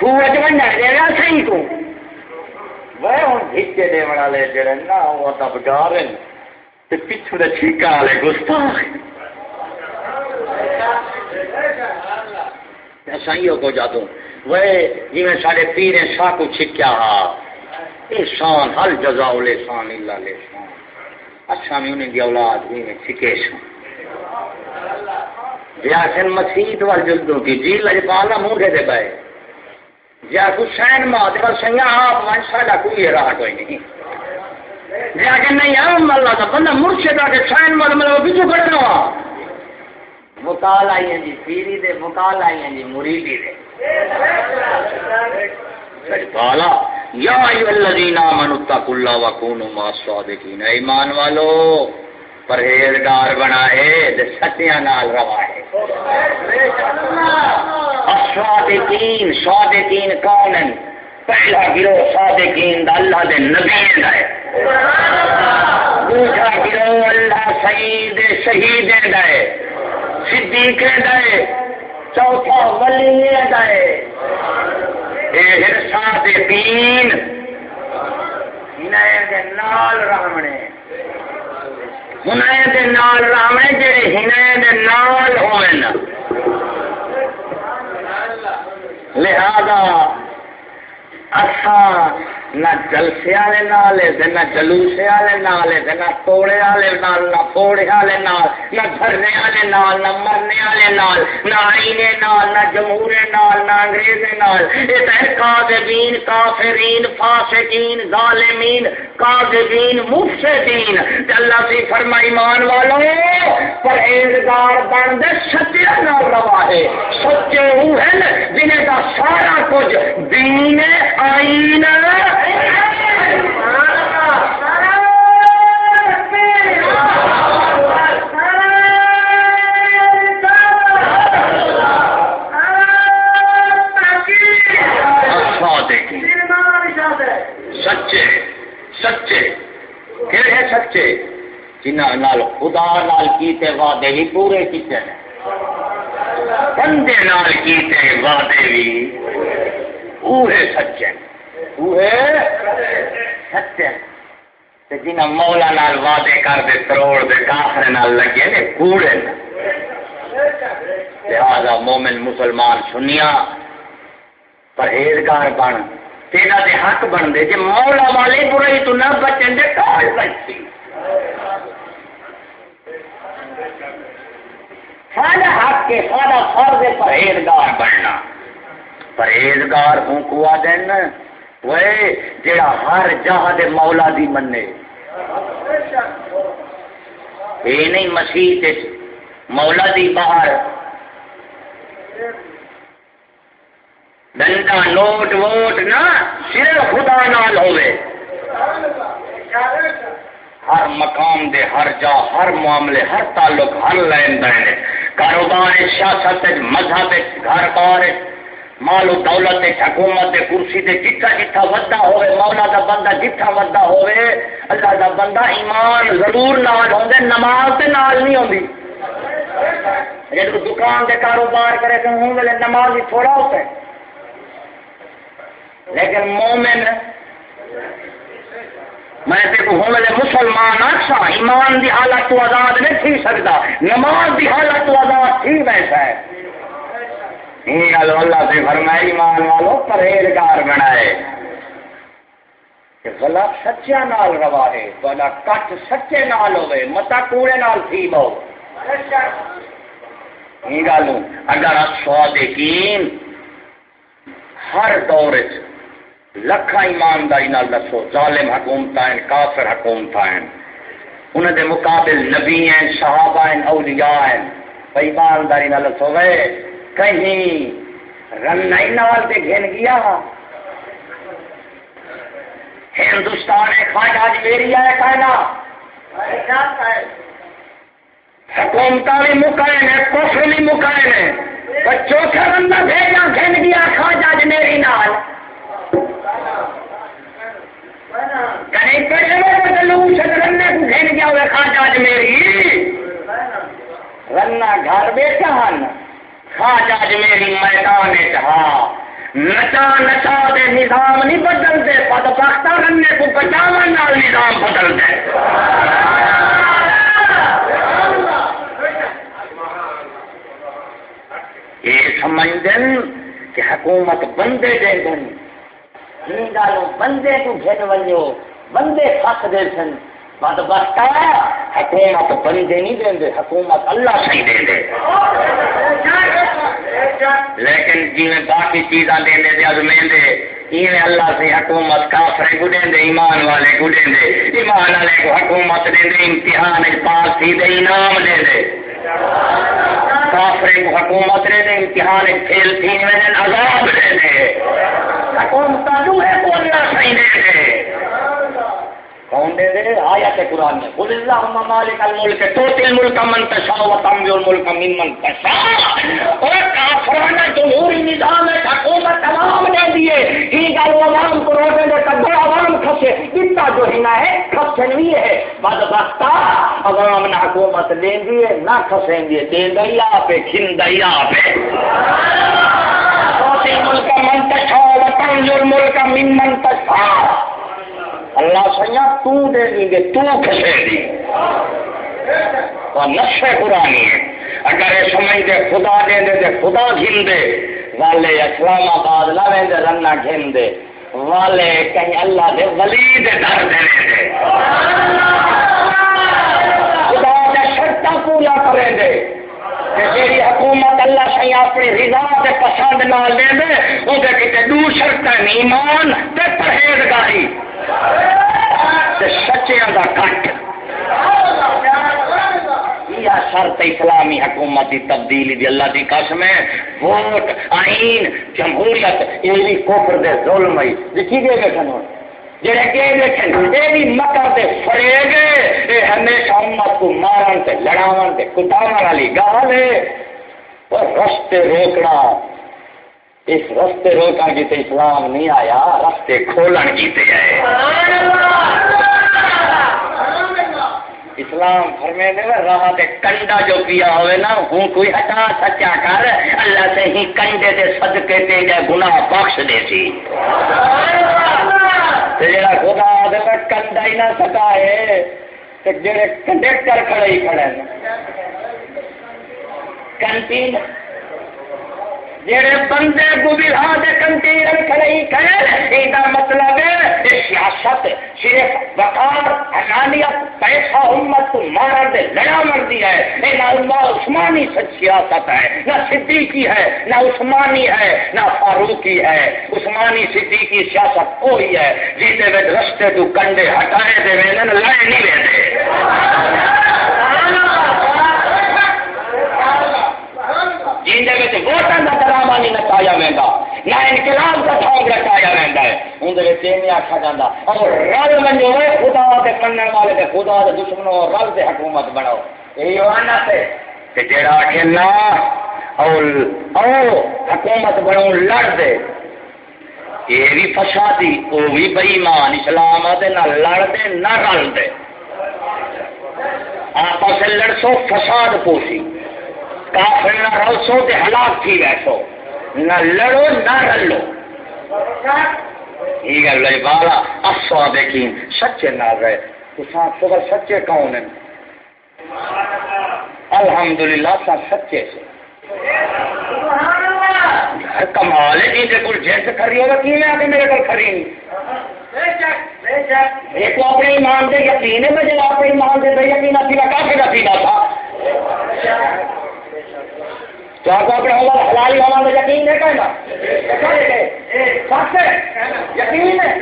تو اج ونڈا دے گا صحیح تو۔ وہ ہن ٹھیکے دے والا لے جڑے نا، وہ تا بگار ہیں۔ تے پیچھے دے ٹھیکا والے گستاخ۔ سائیوں کو جادوں۔ وہ جی میں سارے پیر ہیں شاہ کو چھکیا ہا۔ احسان ہر جزا لسان اللہ لسان اچھا میں انہیں دی اولاد بھی میں چھکے سوں جاسن مسیت وال جلدوں کی جی لجپالا منہ دے پائے۔ جا حسین ماں دے سیاں آپ من ساڈا کوئی راہ کوئی نہیں۔ جا کہ نہیں ہم اللہ کا بندہ مرشد آ کے سین ماں مطلب پیچھو کھڑے نہ مکال آئی ہیں جی پیری دے مکال آئی ہیں جی مریدی دے۔ پالا۔ یا ایو الذین آمنوا اتقوا اللہ وکونوا مع الصادقین۔ ایمان والو پرہیزگار بنا ہے ستیاں نال روا ہے صادقین صادقین کون پہلا گروہ صادقین دا اللہ دے نبی دا ہے۔ دوسرا گروہ اللہ سعید شہید دا ہے۔ صدیق دا ہے۔ چوتھا ولی دا ہے۔ اے صادقین نال رحمنے ہنے دے نال راوے جڑے دے نال لہذا اساں نہ جلسے والے نال نہ جلوسے والے نال نہ توڑے والے نال نہ پھوڑے والے نال نہ دھرنے والے نال نہ مرنے والے نال نہ آئینے نال نہ جمہورے نال نہ انگریزے نال یہ تو کاذبین کافرین فاسقین ظالمین کاذبین مفسدین اللہ سے فرما ایمان والو پرہیزگار بن دے سچے نال روا ہے۔ سچے وہ ہیں جنہیں کا سارا کچھ دین آئین اچھا سچے سچے۔ کہڑے سچے۔ جنہ نال خدا نال کیتے وعدے بھی پورے کیتے ہیں۔ بندے نال کیتے وعدے بھی اوہے سچے اوہے سچے جنہ مولا نال وعدے کر دے کروڑ دے کافر نال لگے نے، کوڑے لہذا مومن مسلمان سنیا، پرہیزگار بن۔ تیرا دے حق بن دے۔ جے مولا والے برائی تو نہ بچن دے کال بچتی سارا حق کے سارا فرض پرہیزگار بننا۔ پرہیزگار ہوں کو دین۔ وہ جڑا ہر جہاں دے مولا دی منے۔ یہ نہیں مسیح مولا دی باہر۔ ڈنڈا نوٹ ووٹ نہ، صرف خدا نال ہوئے ہر مقام دے، ہر جا، ہر معاملے، ہر تعلق، ہر لین دین کاروبار سیاست مذہب گھر بار مال و دولت حکومت کرسی تے جتھا جتھا ودا ہوئے، مولا دا بندہ جتھا ودا ہوئے، اللہ دا بندہ ایمان ضرور نال ہوندے نماز تے نال نہیں ہوندی جب دکان دے کاروبار کرے تو ہوں ویلے نماز ہی تھوڑا ہوتا ہے۔ لیکن مومن میں دیکھو ہوں ویلے مسلمان اچھا ایمان دی حالت تو آزاد نہیں تھی سکتا۔ نماز دی حالت تو آزاد تھی ویسا ہے۔ اللہ سے فرمائی ایمان والو پرہیزگار بنائے۔ گلا سچیا نال رواہے گلا کٹ سچے نال ہوئے متا کوڑے نال تھی بہو گل، اگر سوادین ہر دور چ لکھا ایمانداری نال دسو، ظالم حکومت ہیں، کافر حکومت ہیں۔ انہوں دے مقابل نبی ہیں، صحابہ ہیں، اولیاء ہیں۔ بھائی، ایمانداری نال دسو گئے کہیں رن نال پہ گھن گیا۔ ہندوستان خواجہ میری ہے کہنا حکومت بھی مکائن ہے کفر بھی مکائن ہے بچوں کا بندہ بھیجا، گھن گیا، خواجہ میری نال۔ کہیں کو گھن گیا ہوئے میری۔ رنا گھر بیٹھا ہن خواجہ میری میدان نچا نچا دے نظام نہیں بدل دے، پد بختا رننے کو بچاو نظام بدل دے۔ یہ سمجھ دن کہ حکومت بندے دے دن۔ بندے کو گھن ونجو بندے پھس دے سن بدبخت حکومت بندے نہیں دیں دے حکومت اللہ صحیح دیں دے لیکن جی میں باقی چیزاں دیں دے ازمیں دے یہ اللہ سے حکومت کافر کو گڈیں دے ایمان والے کو گڈیں دے ایمان والے کو حکومت دیں دے امتحان پاس تھی دے انعام دے دے کافر حکومت نے امتحان فیل تھی، میں عذاب دے دے۔ حکومت جو ہے وہ اللہ صحیح دے دے۔ کون دے دے آیا تے قرآن میں قل اللہم مالک الملک تو تل ملک من تشا و تنبی الملک من من تشا اور کافرانہ جمہوری نظام ہے حکومت تمام دے دیے ہی گل عوام کو روٹے دے تک عوام کھسے اتنا جو ہنا ہے کھسن بھی ہے بدبختہ عوام نہ حکومت دے دیے نہ کھسیں دیے دے دئی آپ کھن دئی آپ تو تل ملک من تشا و تنبی الملک من من تشا اللہ سیا تو دے دیں گے، تو کسے دی اور نشے پرانی ہے۔ اگر یہ سمجھ دے، خدا دے دے دے خدا گھن دے۔ والے اسلام آباد نہ رہے دے رنہ گھن دے۔ والے کہیں اللہ دے ولی دے در دے دے۔ خدا دے شرطہ پورا کریں دے۔ جیڑی حکومت اللہ سے اپنی رضا سے پسند نہ لے دے وہ کہتے دو شرط ایمان تے پرہیزگاری۔ سچیا کا کٹ۔ شرط اسلامی حکومت کی تبدیلی دی اللہ کی قسم ہے۔ ووٹ، آئین، جمہوریت، یہ بھی کوفر دے ظلم ہوئی لکھی گئے بیٹھن جڑے کہ دیکھیں یہ بھی مکر دے فڑے گئے یہ ہمیشہ امت کو مارن تے لڑاون تے کٹاون والی گال ہے اور رستے روکنا، اس رستے روکا کی تو اسلام نہیں آیا، رستے کھولن کی تے آئے اسلام فرمے دے راہ تے کنڈا جو پیا ہوئے نا، ہوں کوئی ہٹا سچا کر، اللہ سے ہی کنڈے دے صدقے تے جے گناہ بخش دے سی۔ تے جڑا خدا دے پر کنڈا ہی نہ سکا ہے تے جڑے کنڈکٹر کھڑے ہی کھڑے ہیں کنٹین جڑے بندے گزرا دے کنٹین کھڑے کرے یہ مطلب ہے سیاست صرف وقار حقانیت پیسہ امت مارا دے لڑا مرضی ہے۔ یہ نہ اللہ عثمانی سیاست ہے، نہ صدیقی ہے، نہ عثمانی ہے، نہ فاروقی ہے۔ عثمانی صدیقی سیاست وہی ہے، جیتے میں رستے تو کنڈے ہٹائے دے لڑے نہیں دے۔ لے جن ووٹان کا ڈرامہ نہیں نچایا ویگا نہ انقلاب کا ٹھانگ رچایا ویگا ہے۔ اندر یہ نہیں آخا جا اچھا، اور رل منجو خدا کے کرنے والے کے خدا کے دشمنوں رل کے حکومت بناؤ۔ یہی آنا سے۔ جڑا آخے نہ حکومت بنو لڑ دے۔ یہ بھی فسادی وہ بھی بئیمان، اسلام دے نہ لڑ دے، نہ رل دے۔ آپس لڑسو فساد پوسی کافر نہ روسو تے ہلاک تھی ویسو نہ لڑو، نہ رلو۔ یہ گل ہے، بالا افسو دیکھی سچے نہ رہے تو تو سچے کون ہیں؟ الحمدللہ سا سچے سے کمال ہے جی کل جنس کھری ہوگا کی میں آگے میرے کو کھری ایک تو اپنے ایمان دے یقین ہے میں جب اپنے ایمان دے یقین، اسی کا کافی کا سیدھا تھا۔ تو آپ اپنے اللہ حلال ہوا میں یقین ہے کہنا؟ یقین ہے؟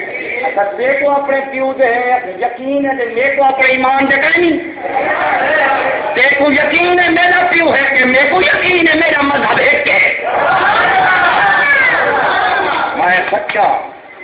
اچھا میرے کو اپنے پیو دے یقین ہے میرے کو اپنے ایمان دے کہیں تیرے کو یقین ہے میرا پیو ہے کہ میرے کو یقین ہے میرا مذہب ایک ہے میں سچا